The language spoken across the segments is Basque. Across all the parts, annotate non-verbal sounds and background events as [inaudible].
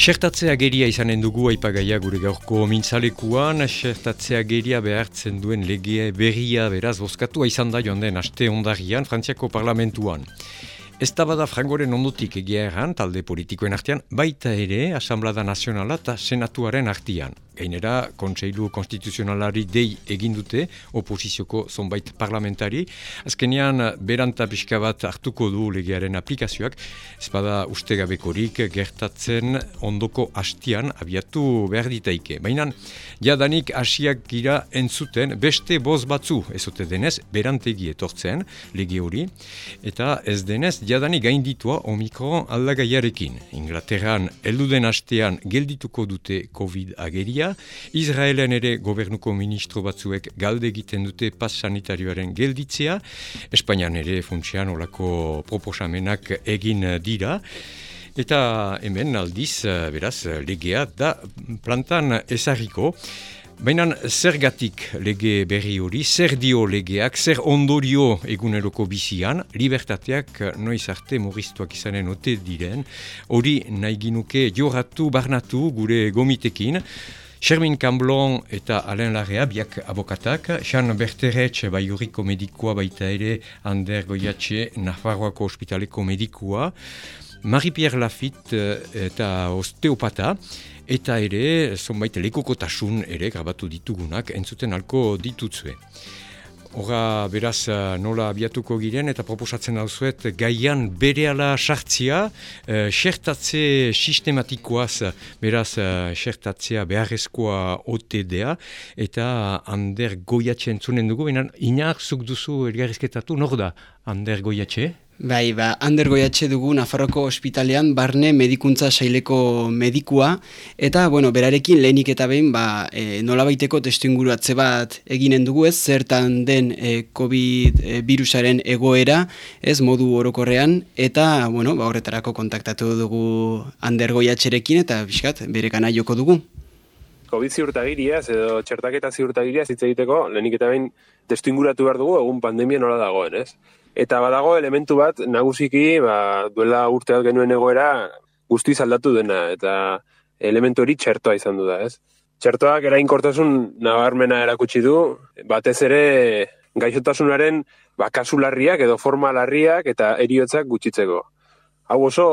Xertatzea geria izanen dugu aipagaia gure gaurko mintzalekuan, xertatzea geria behartzen duen legea berria beraz bozkatua izan da joan den aste ondarian Frantziako parlamentuan. Ez da bada frangoren ondotik egia erran talde politikoen artean, baita ere Asamblada Nazionala eta Senatuaren artean. Gainera, Kontseilu Konstituzionalari dei egin dute oposizioko zonbait parlamentari. Azkenean, beranta pixka bat hartuko du legearen aplikazioak, ez bada ustegabekorik gertatzen ondoko hastian abiatu behar ditaike. Baina, jadanik hasiak gira entzuten beste boz batzu ezote denez, berantegi etortzen lege hori, eta ez denez, jadanik gainditua omikron aldagaiarekin. Inglaterran, elduden hastean geldituko dute COVID ageria, Israelen ere gobernuko ministro batzuek galde egiten dute pas sanitarioaren gelditzea, Espainian ere funtsian olako proposamenak egin dira, eta hemen aldiz, beraz, legea da plantan ezarriko, Baina zergatik lege berri hori, zer dio legeak, zer ondorio eguneroko bizian, libertateak noiz arte moristuak izanen ote diren, hori nahi ginuke joratu, barnatu gure gomitekin, Shermin Camblon eta Alain Larrea, biak abokatak, Jean Berteretz, baiuriko medikua baita ere, Ander Goiatxe, Nafarroako ospitaleko medikua, Marie-Pierre Lafitte eh, eta osteopata, eta ere, zonbait lekokotasun ere, grabatu ditugunak, entzuten alko ditutzue. Hora, beraz, eh, nola abiatuko giren eta proposatzen dauzuet gaian bere ala sartzia, e, xertatze sistematikoaz, beraz, e, xertatzea beharrezkoa OTDA, eta Ander Goiatxe entzunen dugu, inar zuk duzu elgarrizketatu, nor da Ander Goiatxe? Bai, ba, Ander Goiatxe dugu Nafarroko ospitalean barne medikuntza saileko medikua, eta, bueno, berarekin lehenik eta behin, ba, e, nola baiteko testu inguruatze bat eginen dugu ez, zertan den e, COVID e, egoera, ez, modu orokorrean, eta, bueno, ba, horretarako kontaktatu dugu Ander Goiatxerekin, eta, biskat, bere gana joko dugu. COVID ziurtagiria, edo txertaketa ziurtagiria zitza egiteko, lehenik eta behin testu inguratu behar dugu, egun pandemia nola dagoen, ez? Eta badago elementu bat nagusiki, ba, duela urte bat genuen egoera guzti aldatu dena eta elementu hori txertoa izan du da, ez? Txertoak erainkortasun nabarmena erakutsi du, batez ere gaixotasunaren ba, kasularriak edo formalarriak eta eriotzak gutxitzeko hau oso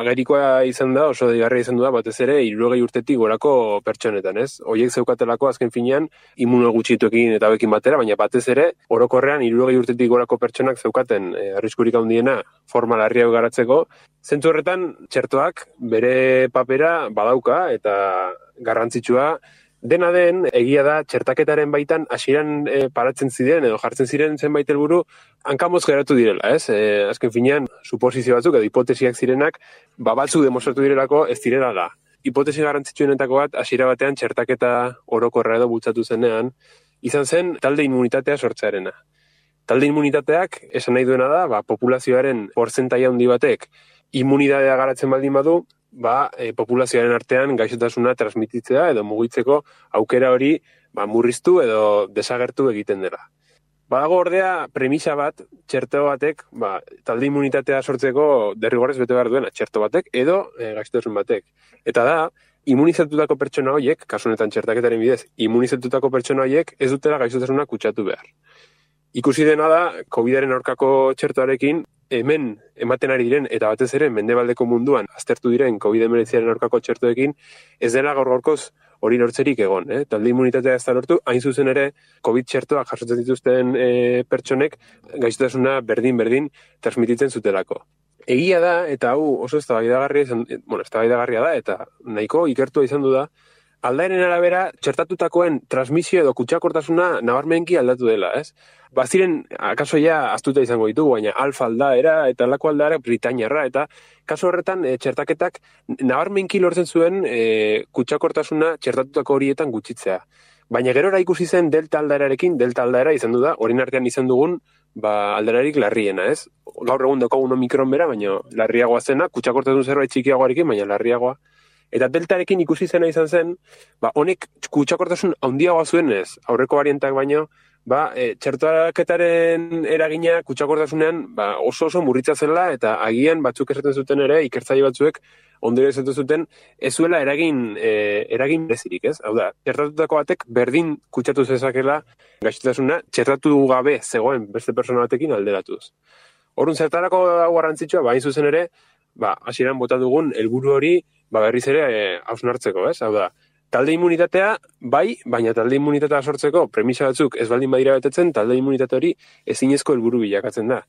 agerikoa izan da, oso digarra izan da, batez ere, irurogei urtetik gorako pertsonetan, ez? Oiek zeukatelako azken finean, imuno gutxituekin eta bekin batera, baina batez ere, orokorrean irurogei urtetik gorako pertsonak zeukaten e, arriskurik handiena formal harria garatzeko. Zentzu horretan, txertoak bere papera badauka eta garrantzitsua Dena den, egia da, txertaketaren baitan hasieran e, paratzen ziren edo jartzen ziren zenbait helburu hankamoz geratu direla, ez? E, azken finean, suposizio batzuk edo hipotesiak zirenak, ba batzu demostratu direlako ez direla da. Hipotesi garrantzitsuenetako bat, hasiera batean txertaketa orokorra edo bultzatu zenean, izan zen talde immunitatea sortzearena. Talde immunitateak, esan nahi duena da, ba, populazioaren porzentaia handi batek, immunidadea garatzen baldin badu, ba, e, populazioaren artean gaixotasuna transmititzea edo mugitzeko aukera hori ba, murriztu edo desagertu egiten dela. Badago ordea premisa bat, txerto batek, ba, talde immunitatea sortzeko derrigorrez bete behar duena, txerto batek edo e, gaixotasun batek. Eta da, immunizatutako pertsona horiek, kasunetan txertaketaren bidez, immunizatutako pertsona horiek ez dutela gaixotasuna kutsatu behar. Ikusi dena da, COVID-aren aurkako txertoarekin, hemen ematen ari diren, eta batez ere, mendebaldeko munduan, aztertu diren COVID-19 aurkako txertoekin, ez dela gaur gaurkoz hori lortzerik egon. Eh? Talde immunitatea ez da lortu, hain zuzen ere, COVID txertoak jasotzen dituzten e, pertsonek, gaiztasuna berdin-berdin transmititzen zutelako. Egia da, eta hau oso ez da bueno, ez da, eta nahiko ikertua izan du da, aldairen arabera, txertatutakoen transmisio edo kutsakortasuna nabarmenki aldatu dela, ez? Baziren, akaso ja, astuta izango ditugu, baina alfa aldaera eta lako aldaera britainarra, eta kaso horretan e, txertaketak nabarmenki lortzen zuen e, kutsakortasuna txertatutako horietan gutxitzea. Baina gerora ikusi zen delta aldaerarekin, delta aldaera izan du da, horien artean izan dugun, ba, alderarik larriena, ez? Gaur egun doko uno mikron bera, baina larriagoa zena, kutsakortasun zerbait txikiagoarekin, baina larriagoa Eta deltarekin ikusi zena izan zen, ba, honek kutsakortasun handiagoa zuen ez, aurreko variantak baino, ba, e, txertuaraketaren eragina kutsakortasunean ba, oso oso murritza zela, eta agian batzuk esaten zuten ere, ikertzaile batzuek, ondorio esan zuten, ez zuela eragin, e, eragin bezirik, ez? Hau da, txertatutako batek berdin kutsatu zezakela gaixotasuna txertatu gabe zegoen beste persona batekin alderatuz. Horun zertarako garrantzitsua, bain zuzen ere, ba, hasieran bota dugun helburu hori, ba, berriz ere e, hausnartzeko, ez? Hau da, talde immunitatea, bai, baina talde immunitatea sortzeko premisa batzuk ez baldin badira betetzen, talde immunitate hori ezinezko helburu bilakatzen da.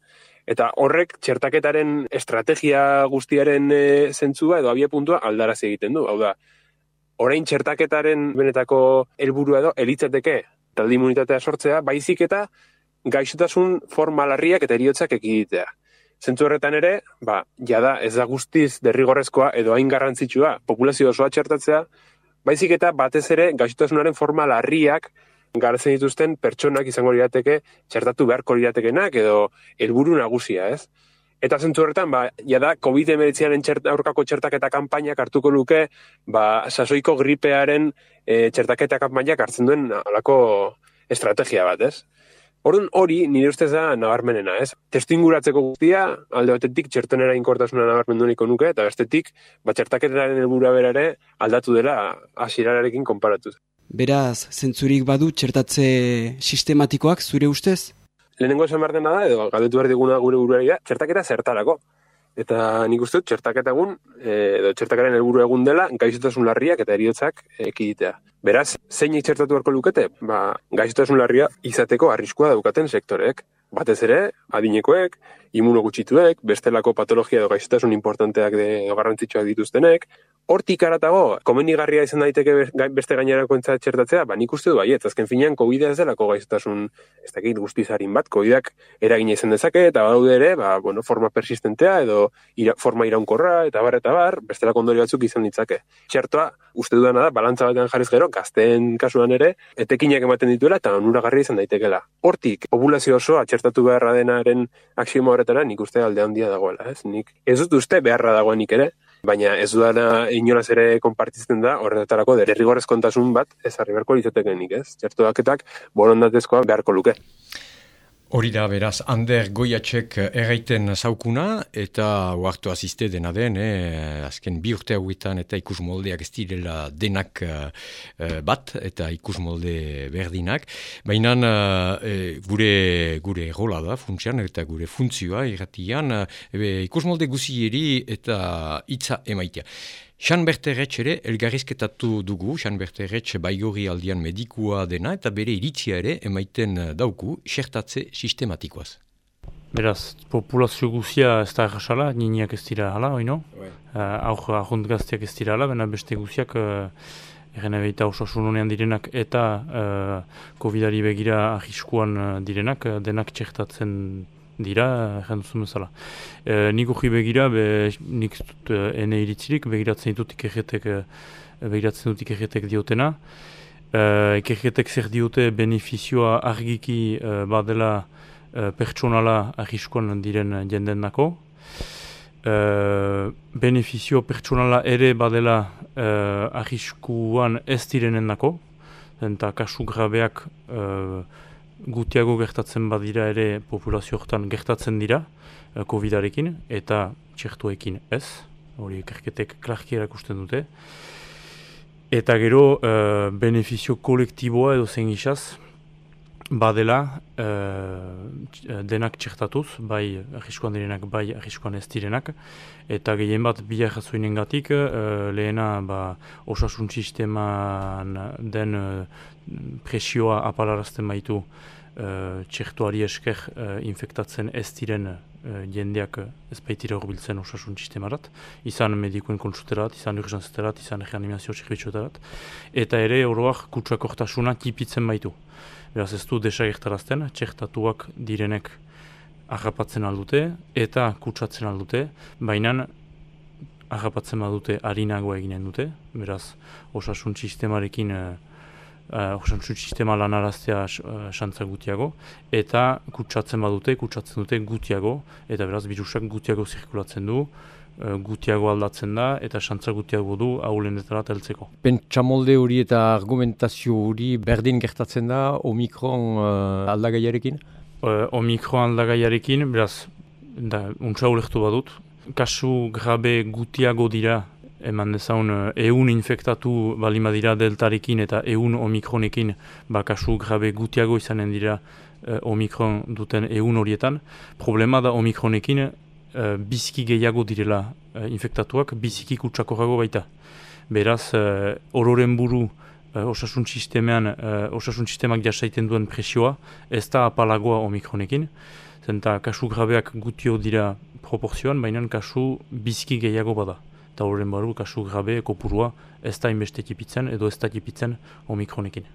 Eta horrek txertaketaren estrategia guztiaren e, zentzua edo abia puntua aldaraz egiten du. Hau da, orain txertaketaren benetako helburua edo elitzateke talde immunitatea sortzea, baizik eta gaixotasun formalarriak eta eriotzak ekiditea. Zentzu horretan ere, ba, jada ez da guztiz derrigorrezkoa edo hain garrantzitsua populazio osoa txertatzea, baizik eta batez ere gaixotasunaren forma larriak garatzen dituzten pertsonak izango lirateke txertatu beharko liratekenak edo helburu nagusia, ez? Eta zentzu horretan, ba, jada, COVID-19aren txert, aurkako txertaketa kanpainak hartuko luke, ba, sasoiko gripearen e, txertaketa kanpainak hartzen duen alako estrategia bat, ez? Orduan hori nire ustez da nabarmenena, ez? Testu inguratzeko guztia, alde batetik txertonera inkortasuna nabarmendu niko nuke, eta bestetik, batxertaketaren helbura berare aldatu dela hasierararekin konparatu. Beraz, zentzurik badu txertatze sistematikoak zure ustez? Lehenengo esan behar dena da, edo galdetu behar diguna gure buruari da, txertaketa zertarako. Eta nik uste dut, txertaketa egun, e, edo txertakaren helburu egun dela, gaixotasun larriak eta eriotzak ekiditea. Beraz, zein txertatu beharko lukete? Ba, gaixotasun larria izateko arriskua daukaten sektoreek. Batez ere, adinekoek, imunogutxituek, bestelako patologia edo gaixotasun importanteak de garrantzitsuak dituztenek, Hortik aratago, komenigarria izan daiteke beste gainerako entzat txertatzea, ba nik uste du baiet, azken finean covid ez delako gaiztasun ez dakit guztizarin bat, COVIDak eragina izan dezake, eta badaude ere, ba, bueno, forma persistentea edo ira, forma iraunkorra, eta bar, eta bar, bestelako ondori batzuk izan ditzake. Txertoa, uste dudana da, balantza batean jarriz gero, gazten kasuan ere, etekinak ematen dituela, eta onuragarri izan daitekela. Hortik, populazio osoa txertatu beharra denaren aksioma horretara, nik uste alde handia dagoela, ez? Nik, ez dut uste beharra dagoenik ere, baina ez dudana inolaz ere konpartitzen da horretarako derrigorrez kontasun bat ez harri beharko lizatekenik, ez? Txertu daketak borondatezkoa beharko luke. Hori da, beraz, Ander Goiatxek erraiten zaukuna, eta uartu aziste dena den, eh, azken bi urte hauetan eta ikus moldeak ez direla denak eh, bat, eta ikus molde berdinak. Baina eh, gure, gure rola da, funtsian, eta gure funtzioa irratian, eh, ikus molde guzieri eta hitza emaitia. Xan Berteretx ere elgarrizketatu dugu, Xan Berteretx baigori aldian medikua dena eta bere iritzia ere emaiten dauku xertatze sistematikoaz. Beraz, populazio guzia ez da errasala, niniak ez dira hala, oino? Uh, Auk ahont gazteak ez dira hala, bena beste guziak uh, erren ebeita osasunonean direnak eta uh, COVID-ari begira ahiskuan direnak, uh, denak txertatzen dira, jenduzun bezala. E, nik uji begira, be, nik dut e, ene iritzirik, begiratzen ditut ikerretek, e, begiratzen dut ikerretek diotena. E, ikerretek zer diote benefizioa argiki e, badela e, pertsonala arriskoan diren jenden nako. E, benefizio pertsonala ere badela e, arriskuan ez direnen nako. Eta kasu grabeak e, gutiago gertatzen badira ere populazio horretan gertatzen dira uh, COVID-arekin eta txertuekin ez, hori ekarketek klarki erakusten dute. Eta gero uh, benefizio kolektiboa edo zen gizaz, badela uh, denak txertatuz, bai arriskoan direnak, bai arriskoan ez direnak, eta gehien bat bila jazuinen gatik, uh, lehena ba, osasun sisteman den presioa apalarazten baitu uh, txertuari esker uh, infektatzen ez diren jendeak ez baitira horbiltzen osasun sistemarat, izan medikuen kontsuterat, izan urgentzeterat, izan reanimazio txerritxoterat, eta ere oroak kutsak ortasuna tipitzen baitu. Beraz ez du desagertarazten, txertatuak direnek agapatzen aldute eta kutsatzen aldute, baina agapatzen badute harinagoa eginen dute, beraz osasun sistemarekin uh, osantzu sistema lanaraztea uh, xantza gutiago, eta kutsatzen badute, kutsatzen dute gutiago, eta beraz, birusak gutiago zirkulatzen du, uh, gutiago aldatzen da, eta xantza gutiago du haulenetara teltzeko. Pentsamolde hori eta argumentazio hori berdin gertatzen da Omikron uh, aldagaiarekin? Uh, Omikron aldagaiarekin, beraz, da, untsa badut, kasu grabe gutiago dira eman dezaun eun infektatu balima dira deltarekin eta eun omikronekin ba, kasu grabe gutiago izanen dira omikron duten eun horietan. Problema da omikronekin e, biziki gehiago direla infektatuak, biziki kutsakorago baita. Beraz, e, ororen buru osasun sistemean, osasun sistemak jasaiten duen presioa, ez da apalagoa omikronekin. Zenta kasu grabeak gutio dira proporzioan, baina kasu bizki gehiago bada. Eta horren baru kasu grabe kopurua ez da inbeste tipitzen edo ez da tipitzen omikronekin.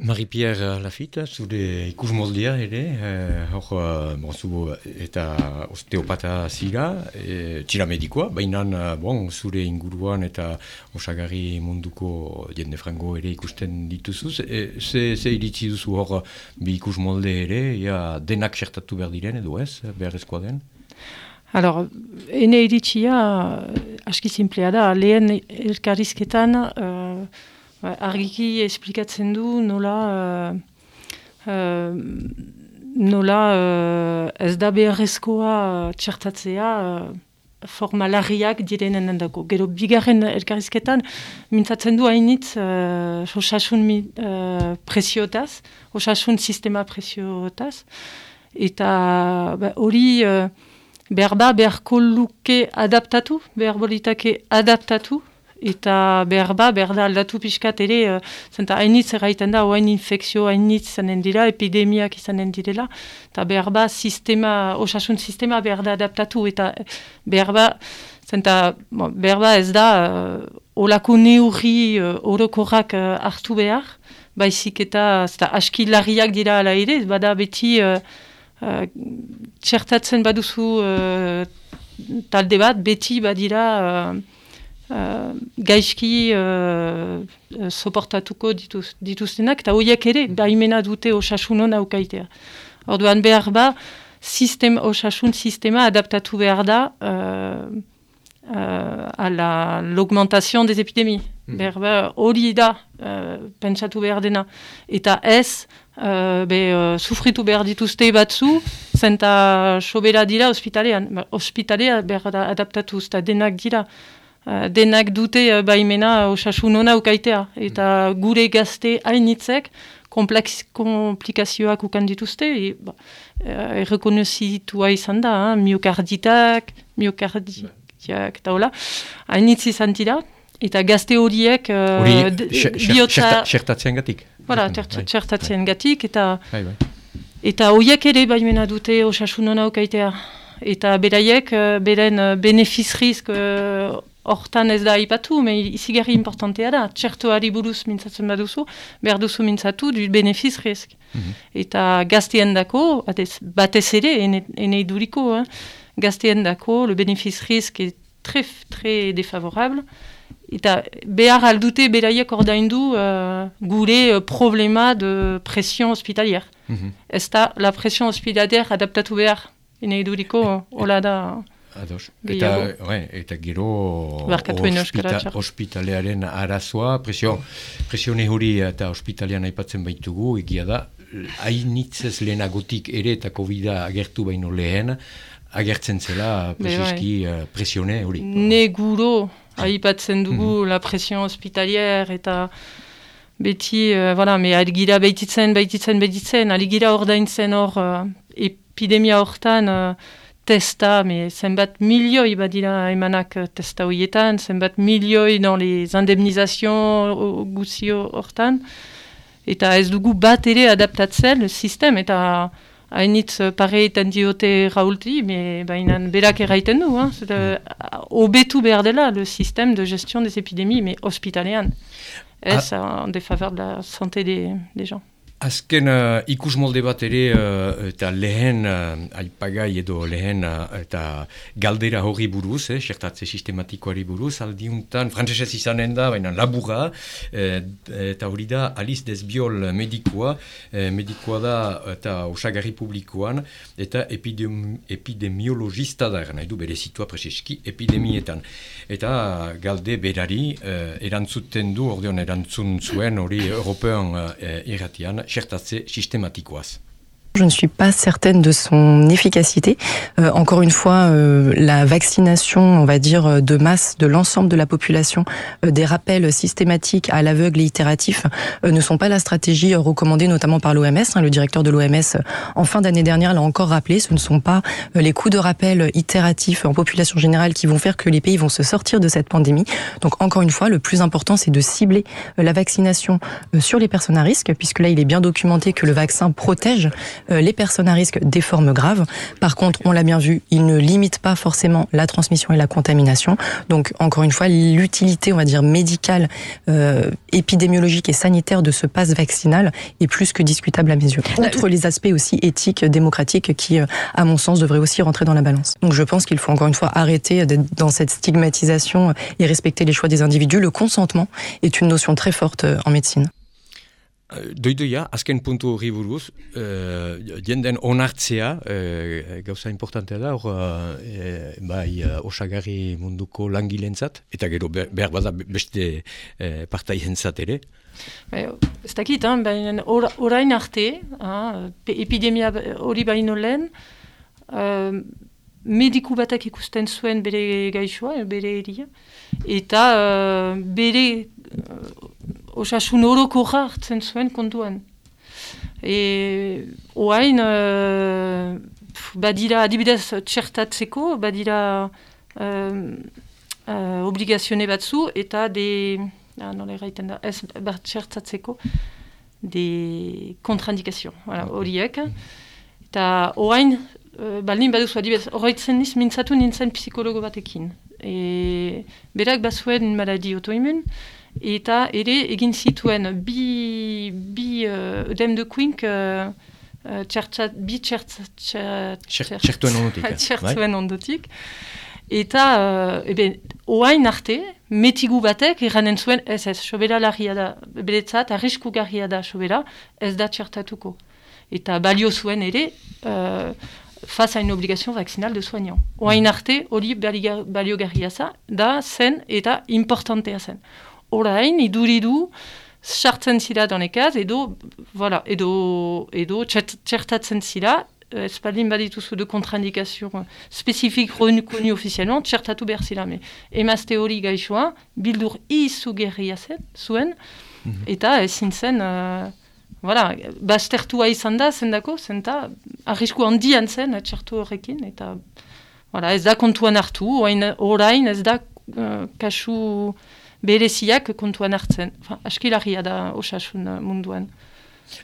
Marie-Pierre Lafitte, zure ikus moldea ere, eh, hor, bon, eta osteopata zira, e, txira medikoa, baina bon, zure inguruan eta osagarri munduko jende frango ere ikusten dituzuz. E, ze, ze iritsi duzu hor bi ikus molde ere, ja, denak xertatu behar diren edo ez, beharrezkoa den? Alors, ene iritsia aski simplea da, lehen elkarrizketan, uh, argiki esplikatzen du nola uh, uh, nola uh, ez da beharrezkoa txertatzea uh, formalarriak direnen endako. Gero bigarren elkarrizketan mintzatzen du hainitz uh, osasun uh, presiotaz, osasun sistema presiotaz, eta ba, hori uh, behar da beharko luke adaptatu, behar bolitake adaptatu, eta behar ba, behar da aldatu pixkat ere, uh, zenta hainitz erraiten da, oain infekzio hainitz izanen dira, epidemiak izanen direla, eta behar ba, sistema, osasun sistema behar da adaptatu, eta behar ba, zenta, behar ba ez da, uh, olako neurri uh, orokorrak uh, hartu behar, baizik eta, zenta, aski larriak dira ala ere, bada beti, uh, uh, txertatzen baduzu uh, talde bat, beti badira, uh, uh, gaizki uh, soportatuko dituz, dituztenak, eta horiek ere, daimena dute osasunon aukaitea. Orduan behar ba, sistem, osasun sistema adaptatu behar da uh, uh, a l'augmentation des epidemii. Mm. Behar ba, hori da uh, pentsatu behar dena. Eta ez, uh, be, uh, sufritu behar dituzte batzu, zenta sobera dira ospitalean. Ba, ospitalea behar da adaptatu, eta denak dira. Eh, denak dute uh, baimena osasun hona ukaitea. Eta gure gazte hainitzek komplikazioak ukan dituzte. E, ba, uh, izan da, miokarditak, miokardiak eta hola. Hainitz izan dira. Eta gazte horiek... Hori, uh, xertatzen gatik. Voilà, xertatzen gatik. Eta, bai, bai. eta horiek ere baimena dute osasun hona ukaitea. Eta beraiek, beren benefiz-rizk hortan ez da ipatu, me izigarri importantea da, txertoari buruz mintzatzen baduzu, behar duzu mintzatu du benefiz risk. Mhm. Eta gaztien dako, batez ere, ene iduriko, eh? gaztien dako, le benefiz risk est très, très défavorable, eta behar aldute beraiek ordaindu uh, gure uh, problema de pression hospitalière. Mm -hmm. Ez da, la pression hospitalière adaptatu behar, ene iduriko, hola da... Ados. Eta, ouais, eta gero ospita, ospitalearen arazoa, presio, presio nehuri eta ospitalean aipatzen baitugu, egia da, hainitzez lehenagotik ere eta covid agertu baino lehen, agertzen zela presioski uh, presione hori. Neguro aipatzen dugu mm -hmm. la presio hospitalier eta beti, uh, voilà, me algira behititzen, behititzen, behititzen, aligira ordaintzen hor uh, epidemia hortan, uh, testa, me zenbat milioi badira emanak euh, testa horietan, zenbat milioi dans les indemnizations guzio hortan, eta ez dugu bat ere adaptatzen le sistem, eta hainitz euh, pare etan diote raulti, me bainan berak erraiten du, hein, mm. obetu behar dela le système de gestion des épidémies, mais hospitalean, ez ah. en défaveur de la santé des, des gens. Azken uh, ikus molde bat ere uh, eta lehen uh, aipagai edo lehen uh, eta galdera hori buruz, eh, xertatze sistematikoari buruz, aldiuntan, frantzesez izanen da, baina labura, eh, eta hori da Alice Desbiol medikoa, eh, medikoa da eta osagarri publikoan, eta epidemi epidemiologista da, nahi du bere zitua preseski epidemietan. Eta galde berari eh, erantzuten du, ordeon erantzun zuen hori European eh, irratian, xertatze sistematikoaz. Je ne suis pas certaine de son efficacité. Euh, encore une fois, euh, la vaccination, on va dire, de masse de l'ensemble de la population, euh, des rappels systématiques à l'aveugle et itératifs euh, ne sont pas la stratégie recommandée notamment par l'OMS. Hein. Le directeur de l'OMS, en fin d'année dernière, l'a encore rappelé, ce ne sont pas les coups de rappel itératifs en population générale qui vont faire que les pays vont se sortir de cette pandémie. Donc encore une fois, le plus important, c'est de cibler la vaccination sur les personnes à risque, puisque là, il est bien documenté que le vaccin protège euh, les personnes à risque des formes graves. Par contre, on l'a bien vu, il ne limite pas forcément la transmission et la contamination. Donc, encore une fois, l'utilité, on va dire, médicale, euh, épidémiologique et sanitaire de ce passe vaccinal est plus que discutable à mes yeux. Outre les aspects aussi éthiques, démocratiques, qui, euh, à mon sens, devraient aussi rentrer dans la balance. Donc, je pense qu'il faut encore une fois arrêter d'être dans cette stigmatisation et respecter les choix des individus. Le consentement est une notion très forte euh, en médecine. Doidoia, azken puntu hori buruz, uh, jenden onartzea, uh, gauza importantea da, hor, uh, bai, uh, osagarri munduko langilentzat, eta gero behar bada beste uh, partaientzat ere. Bai, ez dakit, orain arte, hein, epidemia hori baino lehen, uh, mediku batak ikusten zuen bere gaixoa, bere eria, eta uh, bere osasun oroko hartzen zuen kontuan. E, oain, uh, badira adibidez txertatzeko, badira uh, uh, obligazione batzu, eta de, ah, nola erraiten da, ez bat txertatzeko, de kontraindikazio, horiek. Eta oain, uh, baldin baduzu adibidez, horretzen niz, mintzatu nintzen psikologo batekin. E, berak bazuen maladi autoimun, eta ere egin zituen bi, bi uh, dem de kuink uh, uh, bi txertuen ondotik. ondotik. Eta, uh, eben, oain arte, metigu batek eranen zuen, ez ez, sobera larria da, beretzat, arrisku garria da sobera, ez da txertatuko. Eta balio zuen ere, uh, face à une obligation vaccinale de soignants. Oain arte, hori balio garria da zen eta importantea zen orain iduridu sartzen zira donekaz, edo, voilà, edo, edo txertatzen zira, ez baldin badituzu de kontraindikazio spezifik koni ofizialman, txertatu behar zira, me. Emazte hori gaixoa, bildur izu gerria zuen, mhm. eta ezin zen, uh, voilà, baztertua izan da, zendako, zenta, arrisku handian zen, txertu horrekin, eta, voilà, ez da kontuan hartu, orain ez da uh, kasu bereziak kontuan hartzen. Askilarria da osasun munduan.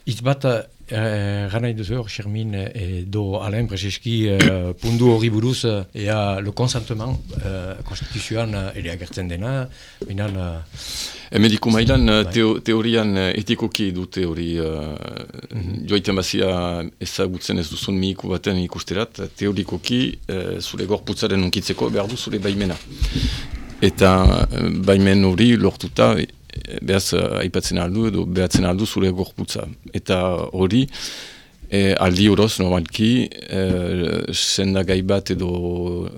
Itz bat, eh, gana iduzu hor, Xermin, eh, do Alain Prezeski eh, [coughs] pundu hori buruz, eh, ea le konsantement eh, konstituzioan eh, ere agertzen dena, minan... Eh, Mediku mailan bai. teo, teorian etikoki du teori uh, mm -hmm. joaiten bazia ezagutzen ez duzun mihiku baten ikusterat, teorikoki uh, zure gorputzaren unkitzeko behar du zure baimena eta eh, baimen hori lortuta eh, behaz eh, aipatzen aldu edo behatzen aldu zure gorputza. Eta hori e, aldi horoz normalki e, senda gai bat edo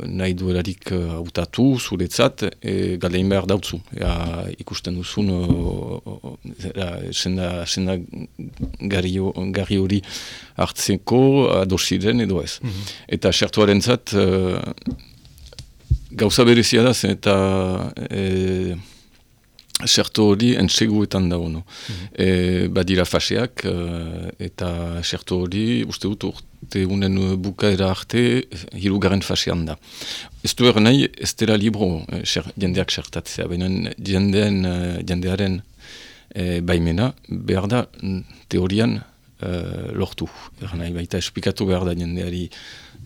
nahi duelarik hautatu zuretzat e, galein behar dautzu. Ea, ikusten duzun senda, senda gari, hori hartzeko adosiren edo ez. Mm -hmm. Eta sertuaren zat gauza berezia da zen eta e, serto hori entseguetan da ono. Mm -hmm. badira faseak e, eta serto hori uste dut urte unen bukaera arte hirugaren fasean da. Ez du nahi ez dela libro e, jendeak sertatzea, baina jendeen, e, jendearen e, baimena behar da teorian e, lortu. Er nahi baita esplikatu behar da jendeari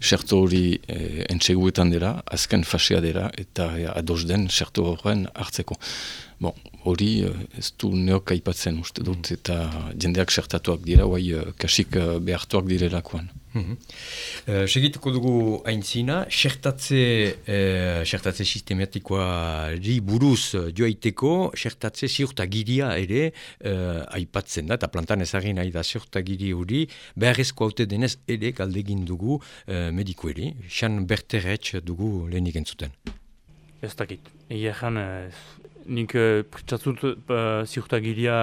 Serto hori eh, entseguetan dira, azken fasea dira, eta eh, ados den serto horren hartzeko. Bon, hori eh, ez du neok aipatzen uste dut, mm. eta jendeak sertatuak dira, guai eh, kasik eh, behartuak direlakoan. Mm -hmm. segituko dugu aintzina, sertatze, uh, sertatze sistematikoa li buruz joaiteko, sertatze ziurtagiria ere uh, aipatzen da, eta plantan ezagin nahi da ziurtagiri hori, beharrezko haute denez ere galdegin dugu uh, mediku ere, xan berterretx dugu lehenik entzuten. Ez dakit, egia nik uh, pretsatzut uh, ziurtagiria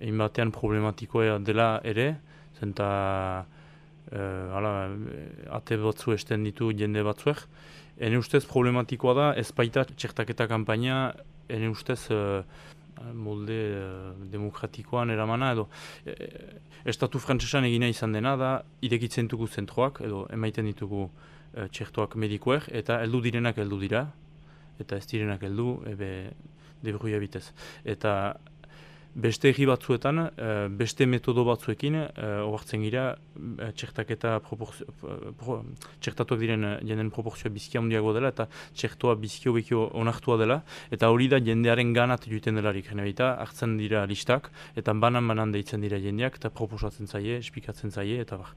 egin batean problematikoa dela ere, zenta hala, ate batzu esten ditu jende batzuek. Ene ustez problematikoa da, ez baita txertaketa kampaina, ene ustez molde demokratikoan eramana, edo estatu frantzesan egina izan dena da, irekitzen dugu zentroak, edo emaiten ditugu txertoak medikoek, eta heldu direnak heldu dira, eta ez direnak heldu, ebe debruia bitez. Eta beste egi batzuetan, eh, beste metodo batzuekin, uh, gira, uh, txertaketa txertatuak diren jenden proporzioa bizkia handiago dela, eta txertoa bizkio bekio onartua dela, eta hori da jendearen ganat juten delarik, jene hartzen dira listak, eta banan-banan deitzen dira jendeak, eta proposatzen zaie, espikatzen zaie, eta bar.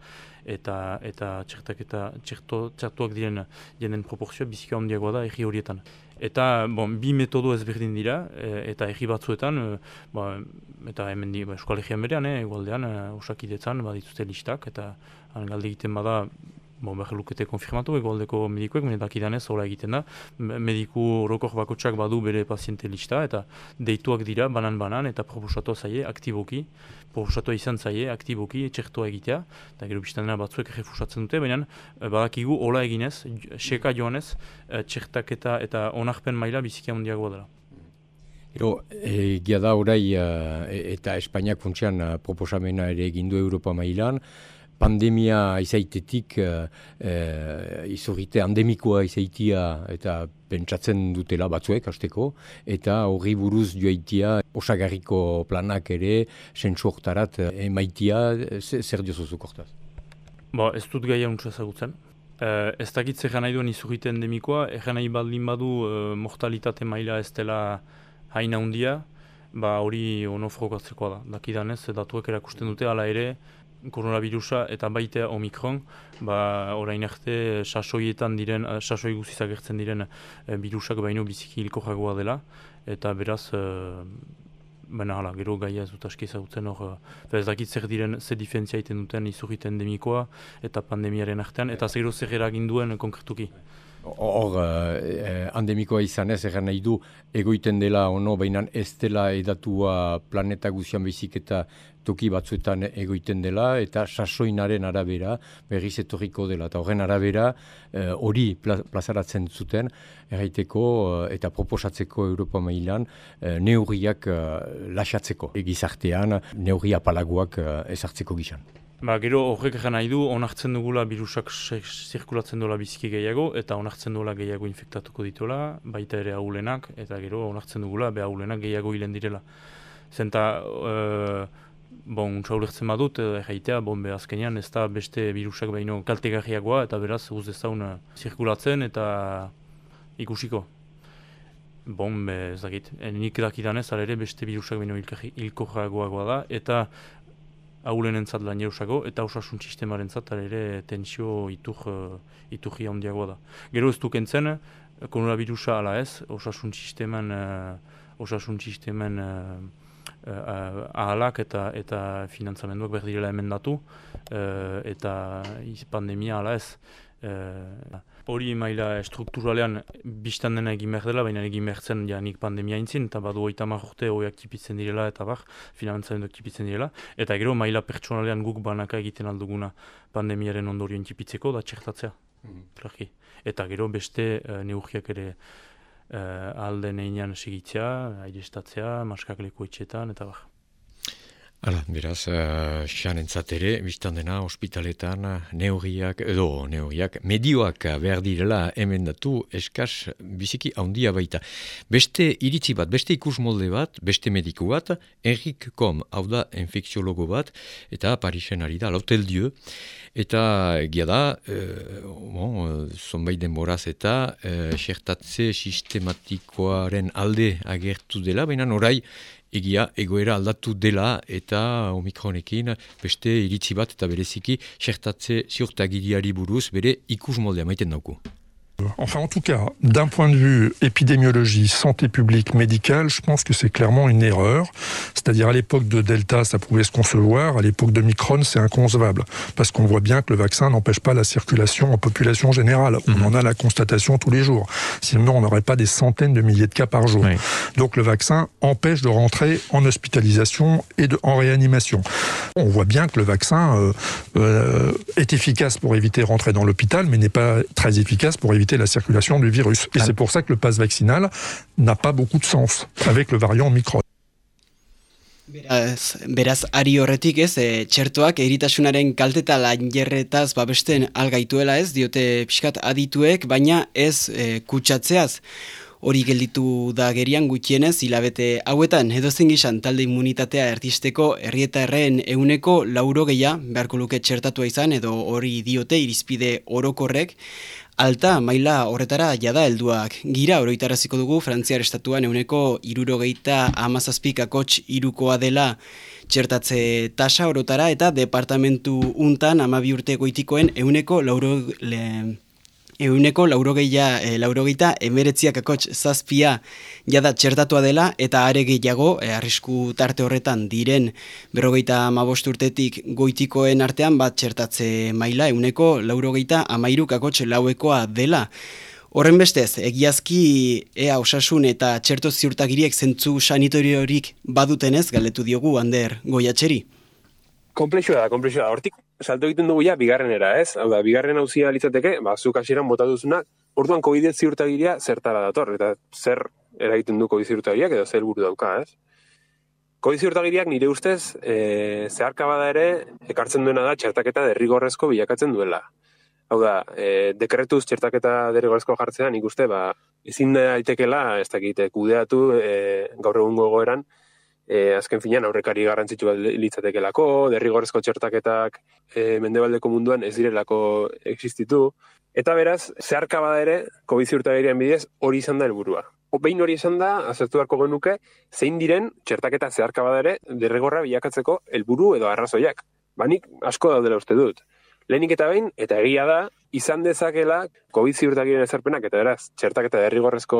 Eta, eta txertaketa txertuak diren jenden proporzioa bizkio handiago da egi horietan. Eta bon, bi metodo ezberdin dira, e, eta egi batzuetan, e, ba, eta hemen di, ba, eskolegian berean, e, egualdean, e, osakidetzan, badituzte listak, eta galde egiten bada, bon, behar lukete konfirmatu, egoaldeko medikoek, menetak ez, hola egiten da, mediku rokor bakotsak badu bere paziente lista, eta deituak dira, banan-banan, eta proposatu zaie, aktiboki, proposatu izan zaie, aktiboki, txertoa egitea, eta gero biztan batzuek refusatzen dute, baina eh, badakigu hola eginez, seka joanez, eh, txertaketa eta onarpen maila bizikia mundiagoa dela. Gero, egia da orai, e, eta Espainiak funtsian proposamena ere egindu Europa mailan, pandemia izaitetik uh, uh, izorite endemikoa izaitia eta pentsatzen dutela batzuek hasteko eta horri buruz joaitia osagarriko planak ere sentsu hortarat emaitia zer diozu zukortaz? Ba, ez dut gaia untsa zagutzen. Uh, ez dakit zer nahi duen izurite endemikoa, egan nahi baldin badu uh, mortalitate maila ez dela haina handia, ba hori onofrokatzekoa da. Dakidanez, datuek erakusten dute, ala ere, koronavirusa eta baita omikron, ba, orain arte sasoietan diren, sasoi guzizak ertzen diren e, virusak baino biziki hilko jagoa dela, eta beraz, e, baina hala, gero gaia ez dut aski ezagutzen hor, ez dakit zer diren, ze difentzia iten duten izurrit endemikoa eta pandemiaren artean, eta zer zer eragin duen konkretuki. Hor, eh, andemikoa izan ez, egan nahi du, egoiten dela ono, baina ez dela edatua planeta guzian bezik eta toki batzuetan egoiten dela, eta sasoinaren arabera berriz etorriko dela. Eta horren arabera eh, hori plazaratzen zuten, erraiteko eh, eta proposatzeko Europa mailan eh, neurriak eh, lasatzeko. Egizartean, neurria palagoak eh, ezartzeko gizan. Ba, gero horrek egin nahi du, onartzen dugula virusak zirkulatzen dola biziki gehiago, eta onartzen dugula gehiago infektatuko dituela, baita ere haulenak, eta gero onartzen dugula be haulenak gehiago hilen direla. Zenta, e, bon, untsa badut, egeitea, bon, be azkenean, ez da beste virusak baino kaltegarriagoa, eta beraz, guz ez dauna zirkulatzen, eta ikusiko. Bon, be, ez dakit, nik dakidanez, ere beste virusak baino hilko da, eta haulen entzat lan jausago, eta osasun sistemaren zat, ere tensio itur, uh, iturri handiagoa da. Gero ez dukentzen, koronavirusa ala ez, osasun sisteman, uh, osasun sisteman uh, uh, ahalak eta eta finantzamenduak berdirela emendatu, uh, eta pandemia ala ez, uh, hori maila strukturalean biztan dena egin behar dela, baina egin behar zen ja, nik pandemia intzin, eta badu oita marrorte hoiak tipitzen direla, eta bar, finantzaren dut tipitzen direla. Eta gero maila pertsonalean guk banaka egiten alduguna pandemiaren ondorioen tipitzeko, da txertatzea. Mm Eta gero beste uh, neurriak ere uh, alde neinean segitzea, airestatzea, maskak leku etxetan, eta bar. Hala, beraz, uh, xanentzat ere, biztan dena, ospitaletan, neurriak, edo neurriak, medioak behar direla emendatu eskaz biziki handia baita. Beste iritzi bat, beste ikus molde bat, beste mediku bat, Enrik Kom, hau da, infekziologo bat, eta Parisen ari da, lautel dio, eta gia da, uh, bon, zonbait denboraz eta, uh, xertatze sistematikoaren alde agertu dela, baina orai, egia egoera aldatu dela eta omikronekin beste iritzi bat eta bereziki xertatze ziurtagiriari buruz bere ikus maiten dauku. Enfin, en tout cas, d'un point de vue épidémiologie, santé publique, médicale, je pense que c'est clairement une erreur. C'est-à-dire à l'époque de Delta, ça pouvait se concevoir, à l'époque de Micron, c'est inconcevable. Parce qu'on voit bien que le vaccin n'empêche pas la circulation en population générale. On mhm. en a la constatation tous les jours. Sinon, on n'aurait pas des centaines de milliers de cas par jour. Donc le vaccin empêche de rentrer en hospitalisation et de, en réanimation. On voit bien que le vaccin euh, euh, est efficace pour éviter de rentrer dans l'hôpital, mais n'est pas très efficace pour éviter la circulation du virus. Et ah. c'est pour ça que le pass vaccinal n'a pas beaucoup de sens avec le variant Omicron. Beraz, beraz ari horretik ez, e, txertoak eritasunaren kalteta lanjerretaz babesten algaituela ez, diote pixkat adituek, baina ez e, kutsatzeaz. Hori gelditu da gerian gutxienez, hilabete hauetan, edo gizan talde immunitatea ertisteko herrieta erreen euneko lauro geia, beharko luke txertatua izan, edo hori diote irizpide orokorrek, Alta, maila horretara jada helduak. Gira oroitaraziko dugu Frantziar estatuan euneko irurogeita amazazpik akotx irukoa dela txertatze tasa orotara eta departamentu untan amabi urte goitikoen euneko lauro... Le, euneko laurogeia, e, laurogeita emeretziak akotx zazpia jada txertatua dela eta are gehiago e, arrisku tarte horretan diren berrogeita urtetik goitikoen artean bat txertatze maila euneko laurogeita amairuk akotx lauekoa dela. Horren bestez, egiazki ea osasun eta txerto ziurtagiriek zentzu sanitoriorik badutenez galdetu diogu Ander Goiatxeri. Komplexua da, komplexua da. Hortik salto egiten dugu ja bigarrenera, ez? Hau da, bigarren hauzia litzateke, ba, zuk hasieran bota duzuna, orduan COVID ziurtagiria zertara dator, eta zer eragiten du COVID ziurtagiria, edo zer buru dauka, ez? COVID ziurtagiriak nire ustez, e, zeharka bada ere, ekartzen duena da txertaketa derrigorrezko bilakatzen duela. Hau da, e, dekretuz txertaketa derrigorrezko jartzea, nik uste, ba, ezin da aitekela, ez dakite, kudeatu e, gaur egungo egoeran, e, azken finean aurrekari garrantzitsu litzatekelako, derrigorrezko txertaketak e, mendebaldeko munduan ez direlako existitu. Eta beraz, zeharka bada ere, COVID ziurtagirian bidez, hori izan da helburua. Behin hori izan da, azertu beharko genuke, zein diren txertaketa zeharka bada ere, derregorra bilakatzeko helburu edo arrazoiak. Banik asko daudela uste dut. Lehenik eta behin, eta egia da, izan dezakela COVID ziurtagiren ezarpenak, eta beraz, txertaketa derrigorrezko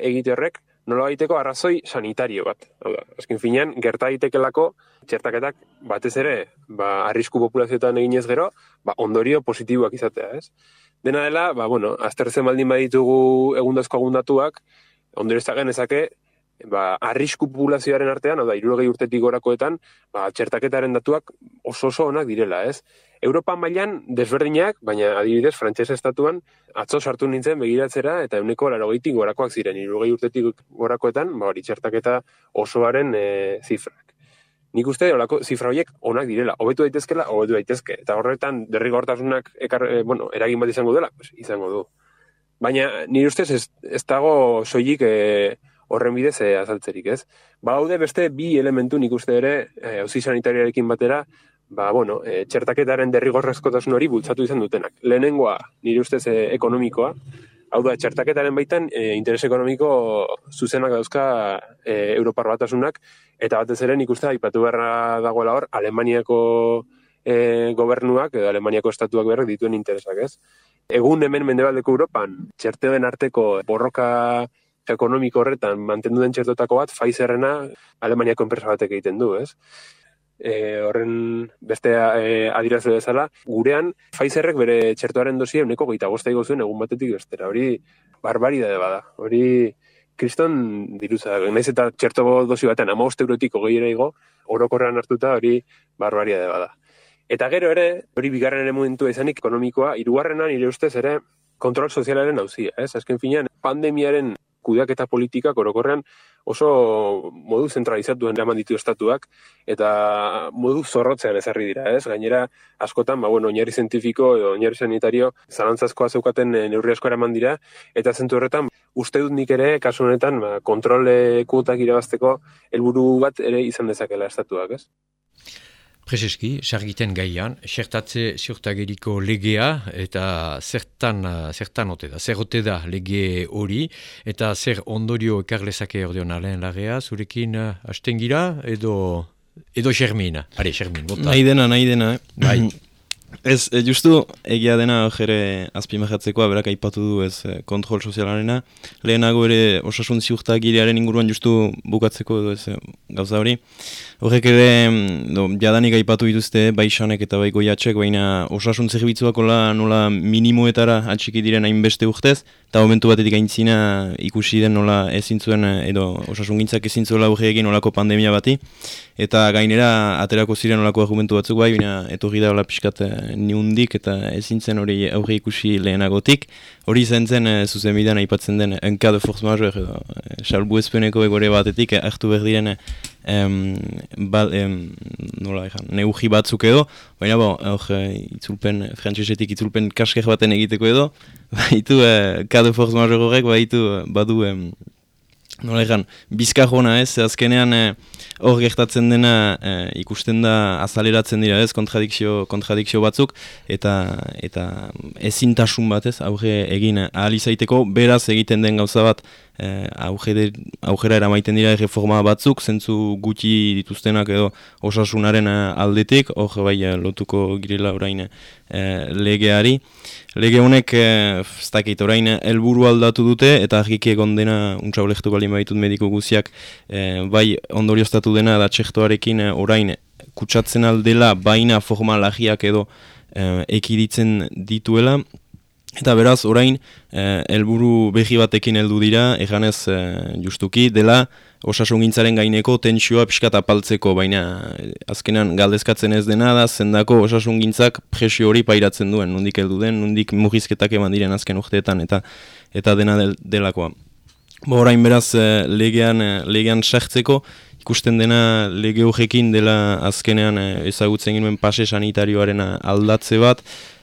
egite horrek, nola baiteko arrazoi sanitario bat. Hau azken finean, gerta daitekelako txertaketak batez ere, ba, arrisku populazioetan eginez gero, ba, ondorio positiboak izatea, ez? Dena dela, ba, bueno, aztertzen baldin baditugu egundazko agundatuak, ondorio ez genezake, ba, arrisku populazioaren artean, hau da, irurogei urtetik gorakoetan, ba, txertaketaren datuak oso oso onak direla, ez? Europa mailan desberdinak, baina adibidez, frantses estatuan, atzo sartu nintzen begiratzera, eta euneko larogeitik gorakoak ziren, irurogei urtetik gorakoetan, ba, hori txertaketa osoaren e, zifrak. Nik uste, olako, zifra horiek onak direla, hobetu daitezkela, hobetu daitezke, eta horretan derrigortasunak ekar, e, bueno, eragin bat izango dela, pues, izango du. Baina, nire ustez, ez, ez dago soilik e, horren bidez e, azaltzerik, ez? Ba, haude beste bi elementu nik uste ere, e, sanitariarekin batera, ba, bueno, e, txertaketaren derrigorrezkotasun hori bultzatu izan dutenak. Lehenengoa, nire ustez, e, ekonomikoa, hau da, txertaketaren baitan, e, interes ekonomiko zuzenak dauzka e, Europar batasunak, eta batez ere nik uste, ipatu beharra dagoela hor, Alemaniako e, gobernuak, edo Alemaniako estatuak berrek dituen interesak, ez? Egun hemen mendebaldeko Europan, txerteen arteko borroka ekonomiko horretan mantendu den txertotako bat, Pfizerrena Alemaniako enpresa batek egiten du, ez? e, horren beste e, adirazu bezala, gurean Pfizerrek bere txertuaren dosia uneko goita gozta zuen egun batetik bestera. Hori barbari da bada. Hori kriston diruza. Naiz eta txerto dosi batean ama eurotik ogei igo, orokorrean hartuta hori barbaria da bada. Eta gero ere, hori bigarren ere momentu izanik ekonomikoa, hirugarrenan nire ustez ere kontrol sozialaren hauzia. Ez? Azken finean, pandemiaren kudeak eta politikak orokorrean oso modu zentralizatuen eraman ditu estatuak eta modu zorrotzean ezarri dira, ez? Gainera, askotan, ba, bueno, oinarri zientifiko edo oinarri sanitario zalantzazkoa zeukaten eh, neurri asko eraman dira eta zentu horretan, uste dut nik ere, kasu honetan, ba, kontrole kuotak irabazteko helburu bat ere izan dezakela estatuak, ez? Prezeski, sargiten gaian, xertatze ziurtageriko legea eta zertan, zertan ote da, zer ote da lege hori eta zer ondorio ekarlezake ordeon alen lagea, zurekin uh, astengira edo, edo Xermin, are Xermin, bota. Nahi dena, nahi dena, eh? Bai. [clears throat] Ez, e, justu, egia dena jere azpimahatzekoa, berak aipatu du ez e, kontrol sozialarena. Lehenago ere osasun ziurta girearen inguruan justu bukatzeko edo ez e, gauza hori. Horrek ere, mm, do, jadanik aipatu dituzte, bai xanek eta bai goiatxek, baina osasun zerbitzuak nola minimoetara atxiki diren hainbeste urtez, eta momentu batetik aintzina ikusi den nola ezintzuen, edo osasun gintzak ezintzuela aurre egin olako pandemia bati, eta gainera aterako ziren olako argumentu batzuk bai, baina etorri da hola pixkat niundik eta ezintzen hori aurre ikusi lehenagotik. Hori zen zen e, zuzen aipatzen den enka de force major edo e, salbu ezpeneko egore batetik hartu behar diren em, ba, em, nola ezan, neugi batzuk edo, baina bo, hor, e, itzulpen, frantzesetik itzulpen kasker baten egiteko edo, [laughs] baitu, e, ka force major horrek, baitu, badu, em, nola ezan, bizkajona ez, azkenean, e, hor gertatzen dena e, ikusten da azaleratzen dira ez? Kontradikzio, kontradikzio batzuk eta eta ezintasun bat ez? Aurre egin ahal izaiteko beraz egiten den gauza bat e, aurrera eramaiten dira reforma batzuk zentzu gutxi dituztenak edo osasunaren aldetik hor bai lotuko girela orain legeari. Lege honek, eh, ez dakit, orain helburu aldatu dute, eta argiki egon dena, untsa olektu balin baitut mediko guziak, eh, bai ondorioztatu dena da txektoarekin eh, orain kutsatzen aldela baina formalagiak edo eh, ekiditzen dituela, Eta beraz, orain, helburu behi batekin heldu dira, eganez justuki, dela osasungintzaren gaineko tentsioa pixkat apaltzeko, baina eh, azkenan galdezkatzen ez dena da, zendako osasungintzak presio hori pairatzen duen, nundik heldu den, nundik mugizketak eman diren azken urteetan, eta eta dena del, delakoa. Bo, orain beraz, eh, legean, eh, legean sartzeko, ikusten dena lege horrekin dela azkenean ezagutzen ginen pase sanitarioaren aldatze bat,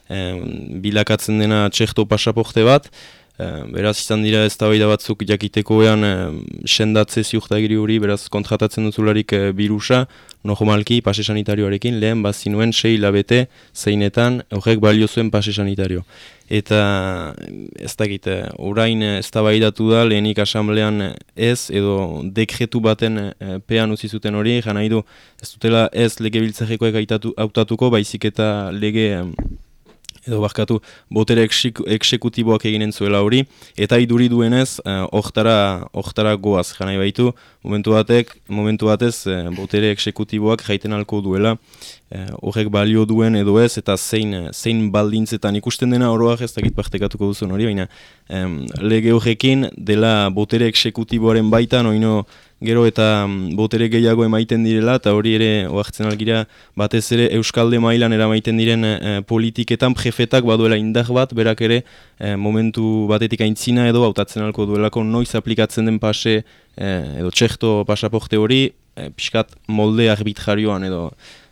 bilakatzen dena txekto pasaporte bat, Eh, beraz izan dira ez batzuk jakiteko ean e, sendatze ziurtagiri hori, beraz kontratatzen duzularik e, birusa, normalki pase sanitarioarekin, lehen bazinuen sei labete zeinetan horrek balio zuen pase sanitario. Eta ez dakit, orain ez da lehenik asamblean ez, edo dekretu baten e, pean utzi zuten hori, jana du ez dutela ez lege biltzarekoek hautatuko, baizik eta lege edo barkatu botere eksekutiboak eginen zuela hori, eta iduri duenez, uh, goaz, janai baitu, momentu batek, momentu batez, uh, botere eksekutiboak jaiten alko duela, uh, horrek balio duen edo ez, eta zein, zein baldintzetan ikusten dena oroak ez dakit partekatuko duzun hori, baina um, lege horrekin dela botere eksekutiboaren baitan, oino, gero eta mm, botere gehiago emaiten direla, eta hori ere oartzen algira batez ere Euskalde mailan eramaiten diren e, politiketan prefetak baduela indar bat, berak ere e, momentu batetik aintzina edo hautatzen alko duelako noiz aplikatzen den pase e, edo txekto pasaporte hori, e, pixkat molde arbitrarioan edo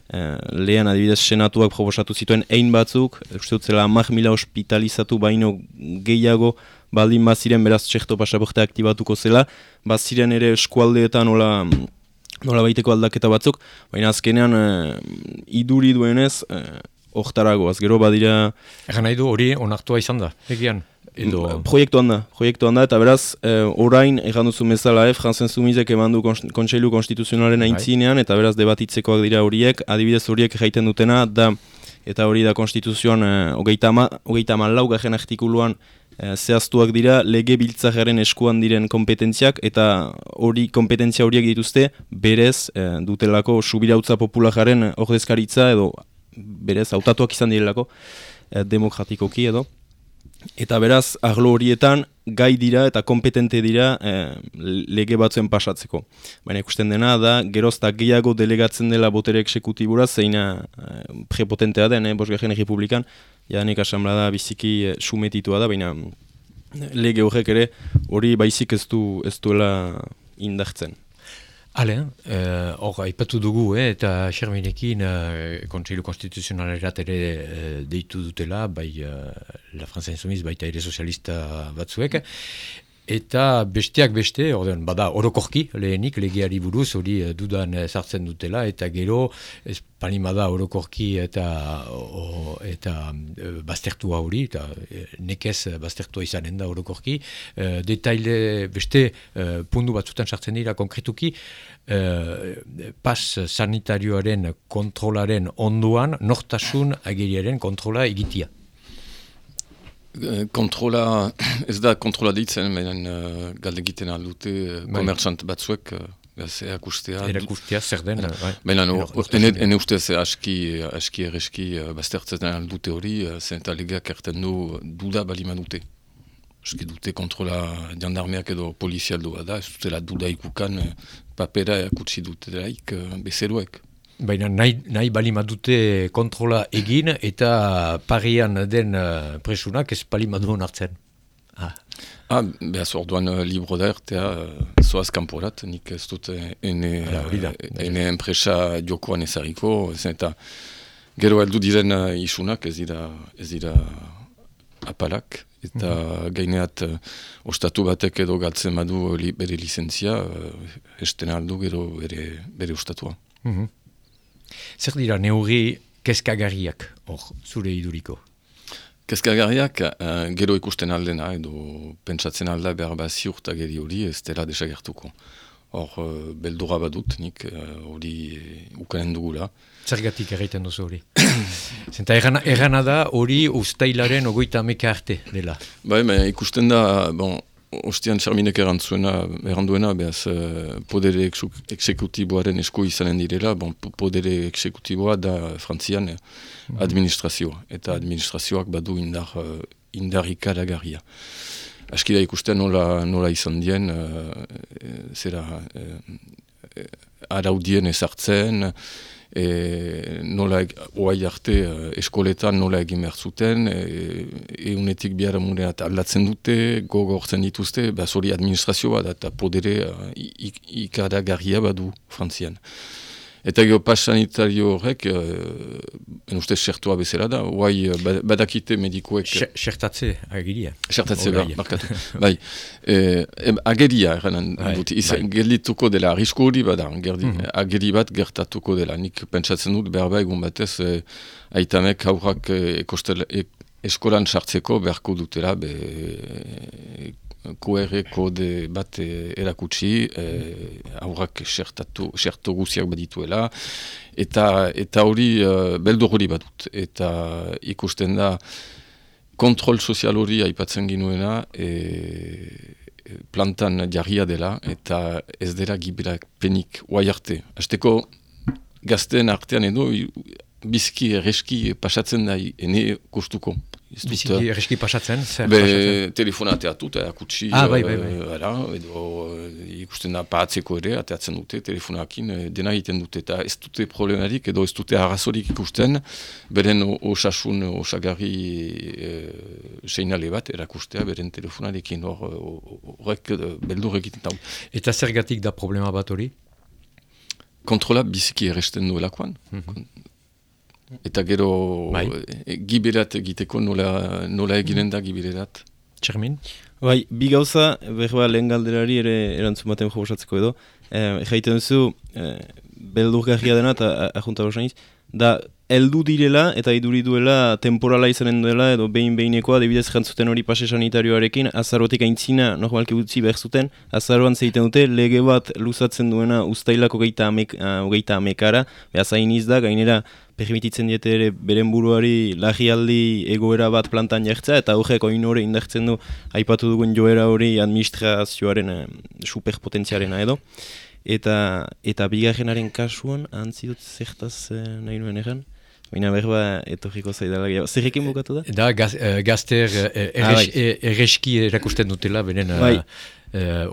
e, lehen adibidez senatuak proposatu zituen ein batzuk, uste dut zela mila hospitalizatu baino gehiago baldin baziren beraz txekto pasaporte aktibatuko zela, baziren ere eskualdeetan nola, nola baiteko aldaketa batzuk, baina azkenean e, iduri duenez, e, ohtaragoaz, gero badira... Egan nahi du hori onartua izan da, egian? Edo... Mm, proiektu handa, proiektu handa, eta beraz, e, orain, egan duzu mezala, e, franzen zumizek eman du kontseilu konstituzionalen bai. aintzinean, eta beraz, debatitzekoak dira horiek, adibidez horiek jaiten dutena, da, eta hori da konstituzioan, e, hogeita ma, lau garen artikuluan, Eh, zehaztuak dira lege biltzakaren eskuan diren kompetentziak eta hori kompetentzia horiek dituzte berez e, dutelako subirautza populararen ordezkaritza edo berez hautatuak izan direlako e, demokratikoki edo eta beraz arlo horietan gai dira eta kompetente dira lege batzuen pasatzeko. Baina ikusten dena da geroztak gehiago delegatzen dela botere eksekutibura zeina e, prepotentea den, eh, bosgarren errepublikan, Janik asamblada biziki e, sumetitua da, baina lege horrek ere hori baizik ez du ez duela indartzen. Hale, eh, hor, aipatu dugu, eh, eta Xerminekin eh, Kontseilu Konstituzionalerat ere eh, deitu dutela, bai eh, La Franza Insumiz, baita ere sozialista batzuek. Eta besteak beste, orden, bada orokorki lehenik legeari buruz hori eh, dudan sartzen dutela eta gero ez palimada orokorki eta o, eta e, baztertua hori eta nekez baztertua izanen da orokorki. E, detaile beste e, pundu batzutan sartzen dira konkretuki e, pas sanitarioaren kontrolaren onduan nortasun ageriaren kontrola egitia kontrola, [clears throat] ez da kontrola ditzen, menen uh, galde egiten aldute uh, komertzant batzuek uh, erakustea. Erakustea, zer den. Bai. Baina, ene, ene ustez aski, aski erreski uh, baztertzen aldute hori, zen eta legeak erten du duda balima dute. Aski dute kontrola jandarmeak edo polizialdoa da, ez dutela duda ikukan papera erakutsi dute daik bezeroek. Baina nahi, nahi balima dute kontrola egin eta parian den uh, presunak ez balima duen hartzen. Ah, ah behaz orduan uh, libro da ertea uh, zoaz kanporat, nik ez dut ene, uh, ene enpresa jokoan ezariko, ez eta gero heldu diren uh, isunak ez dira, ez dira apalak, eta mm -hmm. gaineat uh, ostatu batek edo galtzen badu li, bere licentzia, uh, esten aldu gero bere, bere ostatua. Mm Zer dira neuri kezkagarriak, hor, zure iduriko? Kezkagarriak uh, gero ikusten aldena, edo pentsatzen alda behar bat ziurta geri hori ez dela desagertuko. Hor, uh, beldura badut, nik eh, hori uh, ukanen dugula. Zergatik egiten duzu hori? [coughs] Zenta errana, da hori ustailaren ogoita ameka arte dela. Bai, ikusten da, bon, Ostian Charminek erantzuena, eranduena, behaz, uh, podere eksekutiboaren esku izanen direla, bon, podere eksekutiboa da frantzian mhm. administrazioa, eta administrazioak badu indar, uh, indar ikaragarria. Aski da ikusten nola, nola izan dien, uh, zera, uh, araudien ezartzen, e, nola oai arte uh, eskoletan nola egin behar zuten, e, eunetik bihar mureat aldatzen dute, gogortzen dituzte, behaz hori administrazioa da eta podere uh, ikaragarria badu frantzian. Eta gero pas sanitario horrek, uh, en ustez, sertua bezala da, guai uh, badakite medikoek... Sertatze ageria. Sertatze, ba, markatu. bai, eh, ageria, eranen bai, dut, bai. geldituko dela, arrisko hori bada, gerdi, mm -hmm. ageri bat gertatuko dela. Nik pentsatzen dut, behar egun batez, eh, aitamek aurrak eh, eskolan sartzeko beharko dutela, be, QR kode bat eh, erakutsi, eh, aurrak xerto guziak badituela, eta eta hori eh, beldur hori badut. Eta ikusten da, kontrol sozial hori aipatzen ginuena, e, plantan jarria dela, eta ez dela giberak penik oai arte. Azteko gazten artean edo, bizki erreski pasatzen da ene kustuko. Biziki erreski pasatzen? Be, telefona ateatu eta akutsi. Ah, bai, bai, bai. Ara, edo ikusten da paatzeko ere, ateatzen dute, telefonakin dena egiten dute. Eta ez dute problemarik edo ez dute arrazorik ikusten, beren osasun, osagarri e, seinale bat erakustea, beren telefonarekin horrek beldur egiten da. Eta zergatik da problema bat hori? Kontrola biziki erresten duelakoan. Mm Eta gero bai. e, giberat egiteko nola, nola eginen da giberat. Txermin? Bai, bi gauza, behar lehen galderari ere erantzun baten jokosatzeko edo. Eh, Jaiten duzu, eh, beldurgarria dena eta ahunta da heldu direla eta iduri duela temporala izanen duela edo behin behinekoa debidez jantzuten hori pase sanitarioarekin azarotik aintzina normalki utzi behar zuten azaroan zeiten dute lege bat luzatzen duena ustailako geita, amek, uh, amekara behaz hain da gainera permititzen diete ere beren buruari lagialdi egoera bat plantan jartza eta horrek oin hori indartzen du aipatu dugun joera hori administrazioaren uh, superpotentziarena edo eta eta bigarrenaren kasuan antzi dut zertaz uh, nahi nuen egan Baina berba etorriko zaidala gehiago. Zerrekin bukatu da? Da, gaz, uh, gazter uh, erres, ah, erreski erakusten dutela, benen bai.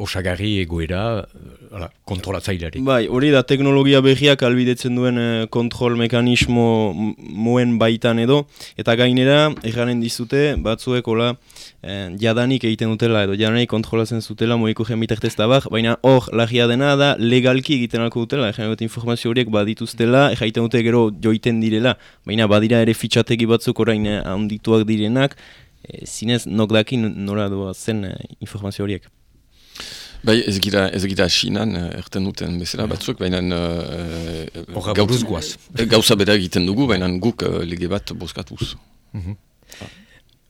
Osagarri egoera, uh, kontrolatzailari. Bai, hori da, teknologia behiak albidetzen duen kontrol mekanismo moen baitan edo, eta gainera, erranen dizute, batzuek, hola, eh, jadanik egiten dutela edo jadanik kontrolatzen zutela moiko gen bitartez tabak, baina hor lagia dena da legalki egiten alko dutela, egin informazio horiek badituztela, egiten dute gero joiten direla, baina badira ere fitxategi batzuk orain eh, handituak direnak, e, zinez nok daki nora doa zen eh, informazio horiek. Bai, ez gira, ez gira Chinan, erten duten bezala batzuk, baina... Buruz guaz. Gauza bera egiten dugu, baina guk lege bat bozkatuz. Mm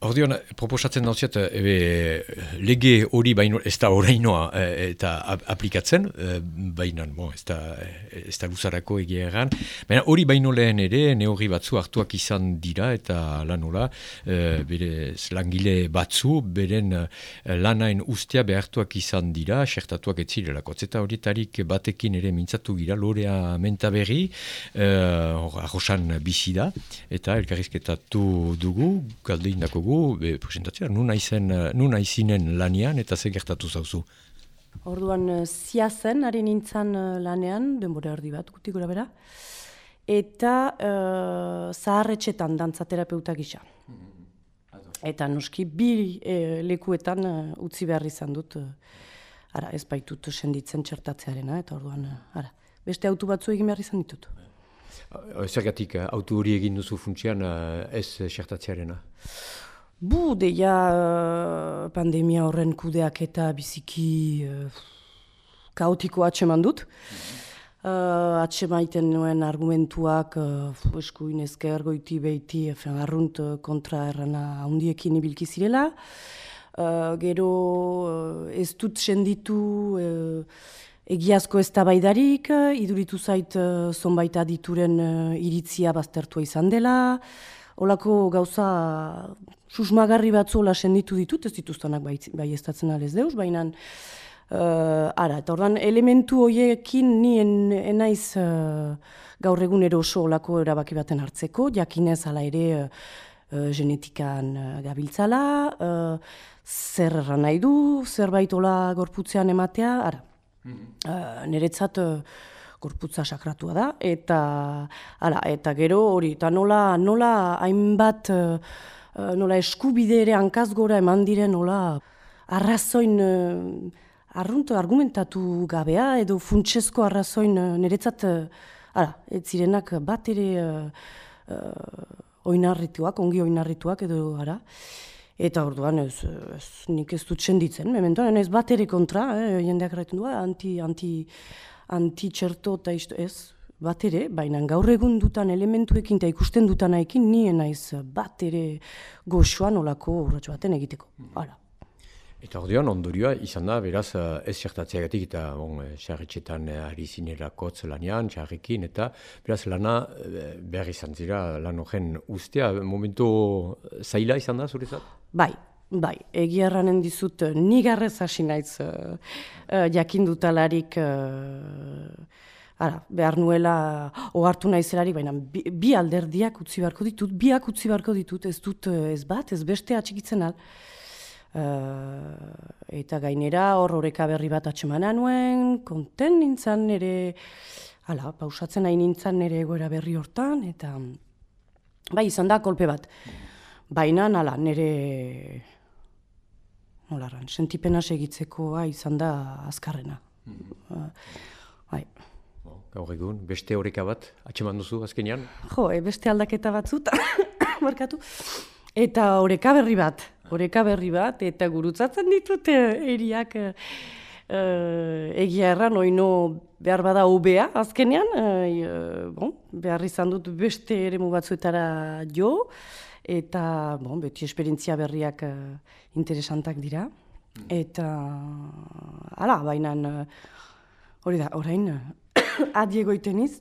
Ordeon, proposatzen dauziat, lege hori baino, ez da orainoa eta aplikatzen, baina, bon, ez da, ez da guzarako egia erran. Baina hori baino lehen ere, neurri batzu hartuak izan dira eta lanola, bere langile batzu, beren lanain ustea behartuak izan dira, sertatuak ez zirelako. Zeta horietarik batekin ere mintzatu gira, lorea menta berri, arrosan bizi da, eta elkarrizketatu dugu, galdeindako gu, be, presentatzea, nuna, izen, nuna izinen lanian eta ze gertatu zauzu? Orduan, eh, zia zen, ari nintzen eh, lanean, denbora erdi bat, guti gura bera, eta uh, zaharretxetan dantzaterapeuta gisa. Eta noski, bi e, lekuetan utzi behar izan dut, ara, ez baitut senditzen txertatzearena, eta orduan, ara, beste autu batzu egin behar izan ditut. Zergatik, autu hori egin duzu funtsian ez txertatzearena? Bu, deia uh, pandemia horren kudeak eta biziki uh, kaotiko atseman dut. Uh, atsemaiten nuen argumentuak uh, eskuin ezker goiti behiti efen arrunt kontra errana handiekin ibilki zirela. Uh, gero uh, ez dut senditu uh, egiazko ez tabaidarik, iduritu zait uh, zonbait adituren uh, iritzia baztertua izan dela. Olako gauza susmagarri batzu hola senditu ditut, ez dituztenak bai, bai ez alez deus, baina uh, ara, eta ordan elementu horiekin ni enaiz uh, gaur egun oso olako erabaki baten hartzeko, jakinez ala ere uh, genetikan uh, gabiltzala, uh, zer erran nahi du, zerbait hola gorputzean ematea, ara, uh, niretzat gorputza sakratua da, eta, ala, eta gero hori, eta nola, nola hainbat, uh, nola eskubide ere hankaz gora eman diren, nola arrazoin, uh, arrunto argumentatu gabea, edo funtsezko arrazoin uh, niretzat, ala, ez zirenak bat ere oinarrituak, ongi oinarrituak, edo, ara, Eta orduan ez, ez, nik ez dut senditzen, mementoan ez bat ere kontra, eh, jendeak erraiten du, anti, anti, antitxerto eta isto ez, bat ere, baina gaur egun dutan elementuekin eta ikusten dutanaekin nien naiz bat ere goxoan olako urratxo baten egiteko. Hala. Eta ordean, ondorioa izan da, beraz, ez xertatzeagatik eta bon, xarritxetan ari zinerakotz lanian, xarrikin, eta beraz, lana behar izan zira lan horren ustea, momentu zaila izan da, zurezat? Bai, Bai, egiarranen dizut, eh, nigarrez hasi naiz uh, uh, jakindutalarik, uh, ara, behar nuela ohartu naizelarik, baina bi, bi alderdiak utzi beharko ditut, biak utzi beharko ditut, ez dut ez bat, ez beste atxikitzen al. eta gainera hor horreka berri bat atxemana nuen, konten nintzen nire, ala, pausatzen nahi nintzen nire egoera berri hortan, eta bai, izan da kolpe bat. Baina, nala, nire nolarran, sentipena segitzekoa izan da azkarrena. Mm bai. Gaur egun, beste horreka bat, atxeman duzu azkenean? Jo, e, beste aldaketa batzut, [coughs] markatu. Eta horreka berri bat, horreka berri bat, eta gurutzatzen ditut eriak e, egia erran, oino behar bada ubea azkenean, e, bon, behar izan dut beste ere batzuetara jo, eta bon, beti esperientzia berriak uh, interesantak dira. Mm. Eta, ala, baina, hori da, orain, [coughs] adiego iteniz,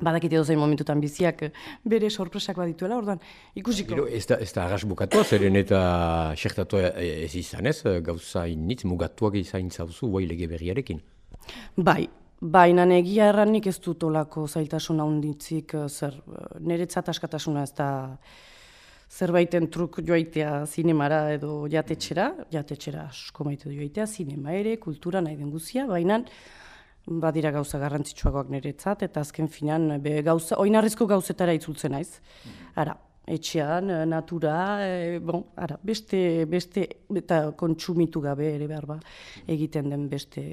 badakite dozain momentutan biziak bere sorpresak badituela, orduan, ikusiko. Gero, ez da, ez da arras bukatua, zeren eta xertatu ez izan ez, gauza initz, mugatuak izan zauzu, guai lege berriarekin. Bai, baina egia erranik ez dut olako zailtasuna hunditzik, zer, niretzat askatasuna ez da, zerbaiten truk joaitea zinemara edo jatetxera, jatetxera asko maite joaitea, zinema ere, kultura nahi den guzia, baina badira gauza garrantzitsuagoak niretzat, eta azken finan, be, gauza, oinarrizko gauzetara itzultzen naiz. Ara, etxean, natura, e, bon, ara, beste, beste, eta kontsumitu gabe ere behar ba, egiten den beste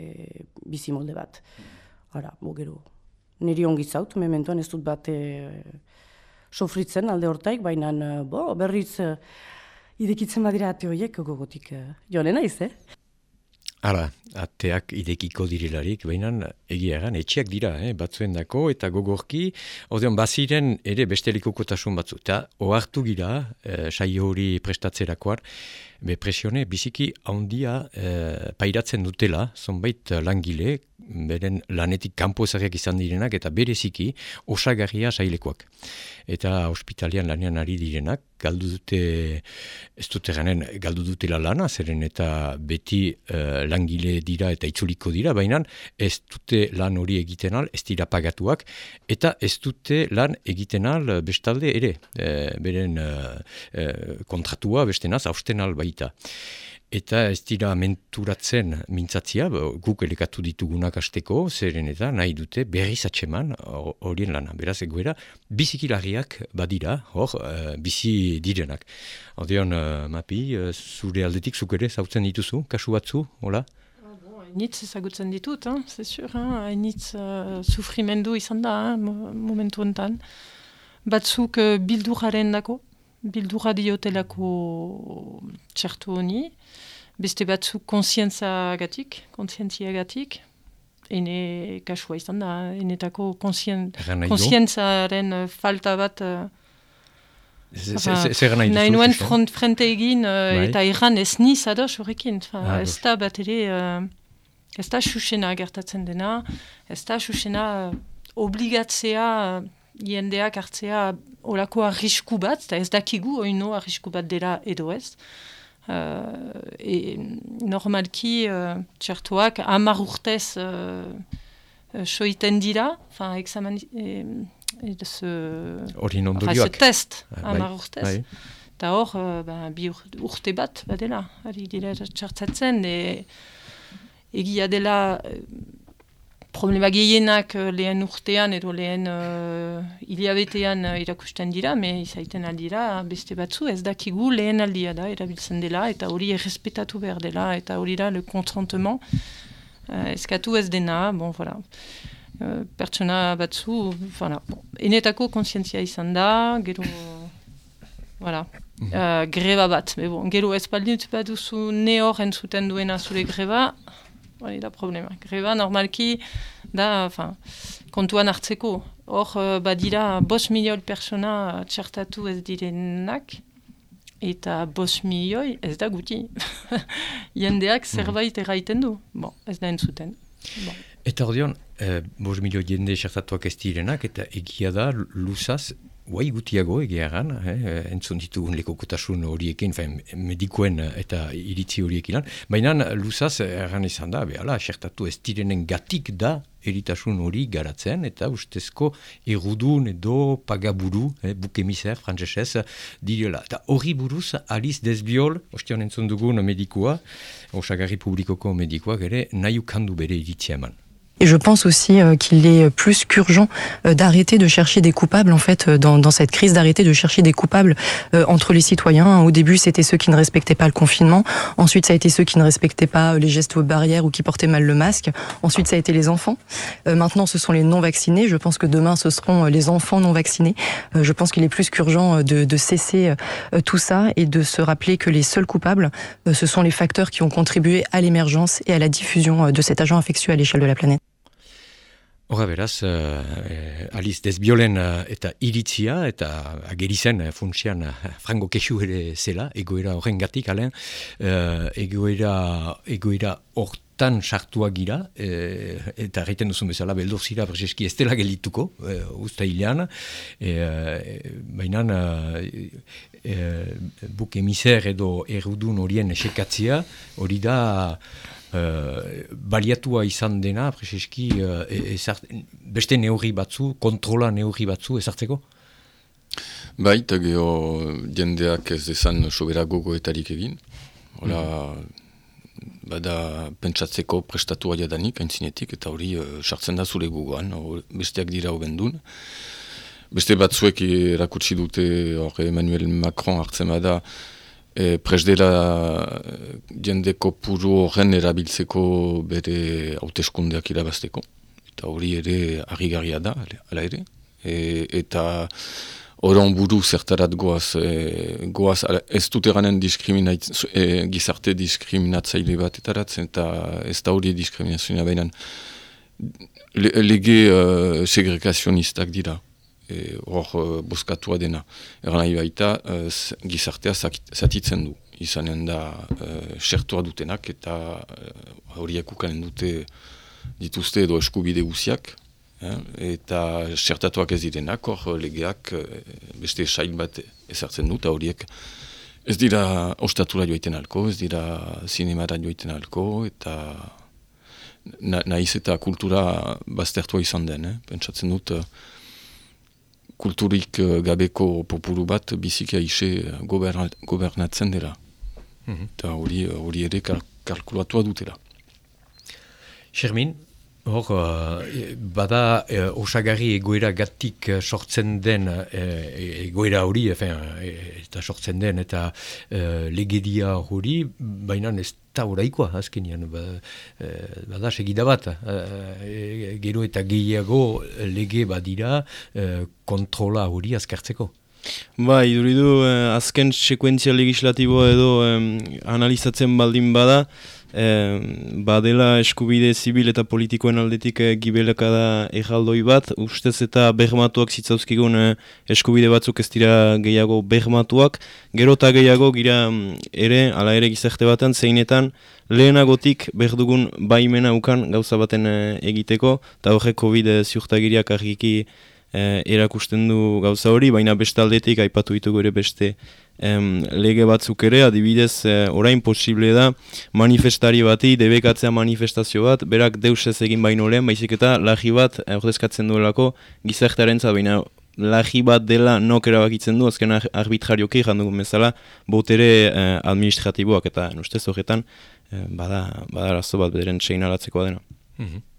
bizimolde bat. Ara, bo gero, niri ongi zaut, mementoan ez dut bate sofritzen alde hortaik, baina eh, bo, berriz uh, idekitzen badira ate horiek gogotik joan naiz, eh? Hala, ateak idekiko direlarik, baina egia egan, etxeak dira, eh, batzuen dako, eta gogorki, ordean, baziren ere besteliko kotasun batzu. Eta, ohartu gira, eh, saio hori prestatzerakoan, be presione biziki handia e, pairatzen dutela, zonbait langile, beren lanetik kanpo ezagriak izan direnak, eta bereziki osagarria sailekoak. Eta ospitalian lanean ari direnak, galdu dute, ez dute ganen, galdu dutela lana, zeren eta beti e, langile dira eta itzuliko dira, baina ez dute lan hori egiten al, ez dira pagatuak, eta ez dute lan egiten al bestalde ere, e, beren e, kontratua bestenaz, hausten al bai baita. Eta ez dira menturatzen mintzatzia, guk elekatu ditugunak asteko, zeren eta nahi dute berriz atseman horien lana. Beraz, egoera, biziki badira, hor, uh, bizi direnak. Odeon, uh, mapi, uh, zure aldetik zuk ere zautzen dituzu, kasu batzu, hola? Hainitz ezagutzen ditut, hein, c'est sûr, hainitz uh, sufrimendu izan da, momentu enten. Batzuk uh, bilduraren dako, bildura diotelako txertu honi, beste batzuk konsientza gatik, konsientzia gatik, ene kasua izan da, enetako konsientzaren uh, falta bat uh, Zer nahi nuen front, frente egin uh, eta erran ez niz ados horrekin. Ah, ez da bat ere, uh, ez da susena gertatzen dena, ez da susena uh, obligatzea jendeak hartzea olako arrisku bat, eta ez dakigu oino arrisku bat dela edo ez. Uh, e, normalki uh, txertuak amar urtez uh, uh, soiten dira, fin, examen, e, e, Hori nondorioak. test ah, amar urtez. Bai. Eta hor, uh, ba, bi urte bat badela, ari dira txertzatzen, e, egia dela problema gehienak uh, lehen urtean edo lehen uh, iliabetean uh, irakusten dira, me izaiten aldira beste batzu ez dakigu lehen aldia da erabiltzen dela eta hori errespetatu behar dela eta hori da le kontrantement uh, eskatu ez dena, bon, voilà. Uh, pertsona batzu, voilà. bon. enetako konsientzia izan da, gero, voilà. Uh, greba bat, bon, gero ez baldin bat duzu ne hor entzuten duena zure greba, hori da problema. Greba normalki da, fin, kontuan hartzeko. Hor, uh, badira, bos milioi persona txertatu ez direnak, eta bos milioi ez da guti. [laughs] Jendeak mhm. zerbait erraiten du. Bon, ez da entzuten. Bon. Eta hor dion, eh, bos milioi jende txertatuak ez direnak, eta egia da, lusaz, Guai gutiago egearan, eh, entzun ditugun lekokotasun horiekin, fein, medikoen eta iritzi horiek. Baina luzaz erran izan da, behala, esertatu ez direnen gatik da eritasun hori garatzen, eta ustezko erudun edo pagaburu, eh, bukemizer, frantzesez, direla. Eta hori buruz, Alice Desbiol, ostion entzun dugun medikoa, osagarri publikoko medikoa, gere, nahi ukandu bere iritzia eman. Et je pense aussi euh, qu'il est plus qu'urgent euh, d'arrêter de chercher des coupables, en fait, euh, dans, dans cette crise, d'arrêter de chercher des coupables entre les citoyens. Au début, c'était ceux qui ne respectaient pas le confinement. Ensuite, ça a été ceux qui ne respectaient pas les gestes barrières ou qui portaient mal le masque. Ensuite, ça a été les enfants. Maintenant, ce sont les non-vaccinés. Je pense que demain, ce seront les enfants non vaccinés. Je pense qu'il est plus qu'urgent de, de cesser tout ça et de se rappeler que les seuls coupables, ce sont les facteurs qui ont contribué à l'émergence et à la diffusion de cet agent infectieux à l'échelle de la planète. Hora beraz, uh, Alice Desbiolen uh, eta iritzia, eta agerizen uh, funtsian uh, frango kesu ere zela, egoera horren gatik, alen, uh, egoera, egoera hortan sartua gira, eta egiten duzun bezala, beldur zira prezeski ez dela gelituko, uh, usta hilean, baina buk emiser edo erudun horien esekatzia, hori da, uh, baliatua izan dena, prezeski, uh, e, beste neurri batzu, kontrola neurri batzu ezartzeko? Bai, eta geho jendeak ez dezan sobera gogoetarik egin. Hola, mm. bada pentsatzeko prestatua jadanik, aintzinetik, eta hori uh, sartzen da zure gogoan, besteak dira hobendun. Beste batzuek erakutsi dute, hor Emmanuel Macron hartzen bada, e, presdela jendeko puru horren erabiltzeko bere hauteskundeak irabazteko. Eta hori ere agigarria da, ala ere. E, eta Oron buru zertarat goaz, e, goaz ez dut eganen e, gizarte diskriminatzaile bat etaratzen eta ez da hori diskriminazioa behinan lege uh, segregazionistak dira hor e, boskatua dena. Eran nahi baita uh, gizartea zatitzen du. Izanen da uh, dutenak eta horiek uh, ukanen dute dituzte edo eskubide guziak, Eh, eta sertatuak ez direnak, hor legeak eh, beste sail bat ezartzen dut, horiek ez dira ostatura joiten alko, ez dira zinemara joiten alko, eta na, nahiz eta kultura baztertua izan den, eh? pentsatzen dut kulturik gabeko populu bat biziki aixe gobernatzen dela. Mhm. Eta hori, hori ere kalkulatua dutela. Xermin, Hor, uh, bada uh, osagarri egoera gatik uh, sortzen den uh, egoera hori, efen, eta sortzen den, eta legedia hori, baina ez da horaikoa, azkenian, ba, bada segida bat, gero eta gehiago lege badira kontrola hori azkartzeko. Ba, iduridu, uh, azken sekuentzia legislatibo edo um, analizatzen baldin bada, E, badela eskubide zibil eta politikoen aldetik e, gibelaka da erraldoi bat, ustez eta behmatuak zitzauzkigun e, eskubide batzuk ez dira gehiago behmatuak, gero eta gehiago gira mm, ere, ala ere gizarte baten, zeinetan lehenagotik behar dugun baimena ukan gauza baten e, egiteko, eta horrek COVID ziurtagiriak argiki e, erakusten du gauza hori, baina beste aldetik aipatu ditugu ere beste em, lege batzuk ere, adibidez, e, orain posible da manifestari bati, debekatzea manifestazio bat, berak deus ez egin baino lehen, baizik eta lagi bat e, ordezkatzen duelako gizartaren baina lagi bat dela nok erabakitzen du, azken arbitrarioki jandugun bezala, botere e, administratiboak eta ustez horretan, e, bada, bada razo bat bederen txein alatzekoa dena. Mm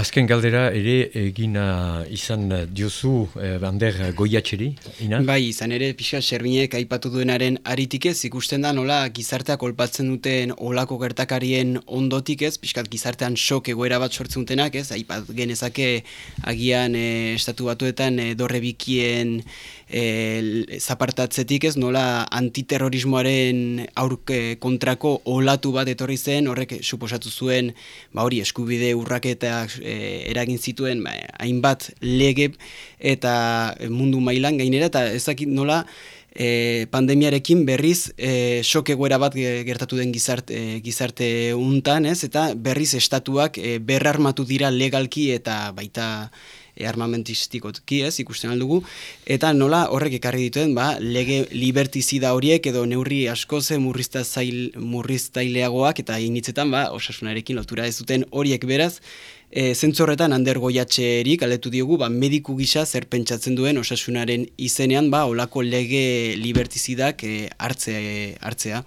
Azken galdera ere egina izan diozu eh, bander goiatxeri, ina? Bai, izan ere pixka serbinek aipatu duenaren aritik ez, ikusten da nola gizarteak olpatzen duten olako gertakarien ondotik ez, pixkat gizartean sok egoera bat sortzen dutenak ez, aipat genezake agian eh, estatu batuetan e, dorre bikien e, zapartatzetik ez nola antiterrorismoaren aurke kontrako olatu bat etorri zen horrek suposatu zuen ba hori eskubide urraketak e, eragin zituen ba, hainbat lege eta mundu mailan gainera eta ezakit nola e, pandemiarekin berriz e, sok egoera bat gertatu den gizarte, e, gizarte untan, ez? Eta berriz estatuak e, berrarmatu dira legalki eta baita e, armamentistikoki ez ikusten aldugu, eta nola horrek ekarri dituen, ba, lege libertizida horiek edo neurri asko ze murriztaileagoak eta initzetan ba, osasunarekin lotura ez duten horiek beraz, E, zentzorretan ander goiatxerik aletu diogu, ba, mediku gisa zer pentsatzen duen osasunaren izenean, ba, olako lege libertizidak e, hartzea, hartzea.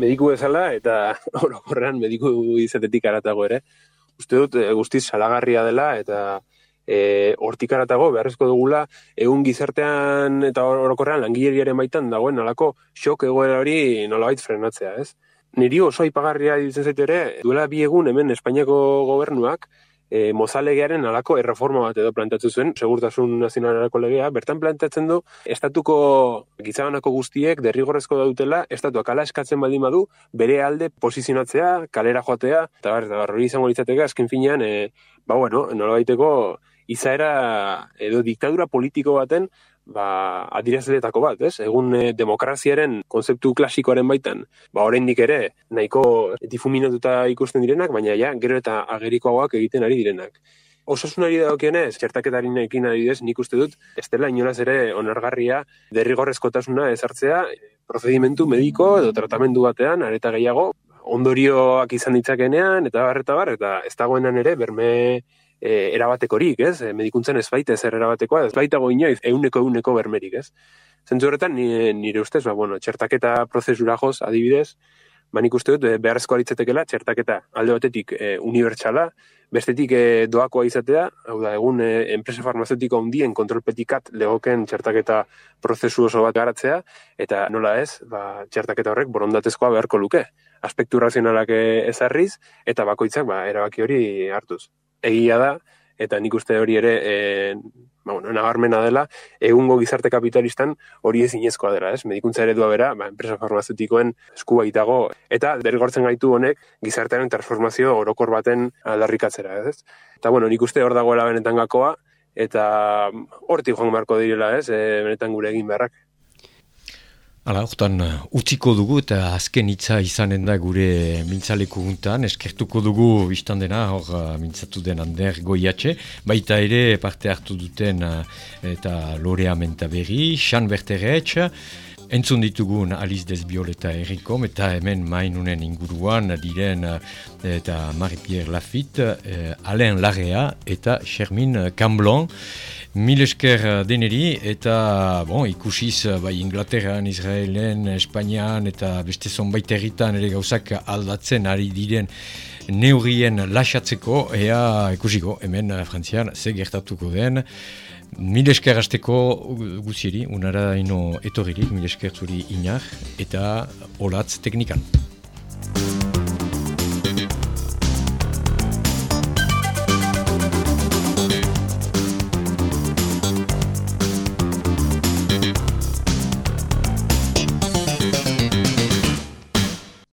Mediku bezala eta [laughs] orokorrean mediku izatetik aratago ere. Uste dut e, guztiz salagarria dela eta e, hortik aratago beharrezko dugula egun gizartean eta orokorrean langileriaren baitan dagoen alako xok egoera hori nolabait frenatzea, ez? Niri oso aipagarria ditzen zaitu ere, duela bi egun hemen Espainiako gobernuak e, mozalegearen alako erreforma bat edo plantatzen zuen, segurtasun nazionalerako legea, bertan plantatzen du, estatuko gizabanako guztiek derrigorrezko dutela, estatuak ala eskatzen baldin badu, bere alde posizionatzea, kalera joatea, eta bar, hori izango litzateka, azken finean, e, ba bueno, nola baiteko, izaera edo diktadura politiko baten ba, adirazletako bat, ez? Egun e, demokraziaren konzeptu klasikoaren baitan, ba, oraindik ere, nahiko difuminatuta ikusten direnak, baina ja, gero eta agerikoagoak egiten ari direnak. Osasunari dagokionez, txertaketaren ekin adidez, nik uste dut, ez dela inolaz ere onargarria derrigorrezkotasuna ezartzea procedimentu mediko edo tratamendu batean, areta gehiago, ondorioak izan ditzakenean, eta bar, eta bar, eta ez dagoenan ere, berme e, erabatekorik, ez? E, medikuntzen ez baita zer erabatekoa, ez baita goinoiz euneko euneko bermerik, ez? Zentzu horretan, nire, nire ustez, ba, bueno, txertaketa prozesura joz, adibidez, ba, nik uste dut, e, beharrezko alitzetekela, txertaketa alde batetik e, unibertsala, bestetik e, doakoa izatea, hau da, egun e, enpresa farmazeutiko handien kontrolpetikat legoken txertaketa prozesu oso bat garatzea, eta nola ez, ba, txertaketa horrek borondatezkoa beharko luke. Aspektu razionalak ezarriz, eta bakoitzak ba, erabaki hori hartuz egia da, eta nik uste hori ere e, ba, bueno, nabarmena dela, egungo gizarte kapitalistan hori ez inezkoa dela, ez? Medikuntza eredua bera, ba, enpresa farmazutikoen esku baitago, eta dergortzen gaitu honek gizartearen transformazio orokor baten aldarrikatzera, ez? Eta bueno, nik uste hor dagoela benetan gakoa, eta hortik joan beharko direla, ez? E, benetan gure egin beharrak. Hala, hortan, uh, utziko dugu eta azken hitza izanen da gure mintzaleko guntan, eskertuko dugu biztan dena, hor uh, mintzatu den Ander Goiatxe, baita ere parte hartu duten uh, eta Lorea Mentaberri, Xan Berteretx, entzun ditugun Aliz Desbiol eta Erikom, eta hemen mainunen inguruan diren eta Marie-Pierre Lafitte, Alain Larrea eta Xermin Camblon, Mil esker eh, deneri eta bon, ikusiz eh, bai Inglaterran, Israelen, Espainian eta beste zonbait erritan ere gauzak aldatzen ari diren neurien lasatzeko ea ikusiko hemen eh, Frantzian ze gertatuko den. Milesker hasteko guziri, unara ino etorririk, milesker zuri inar, eta olatz teknikan.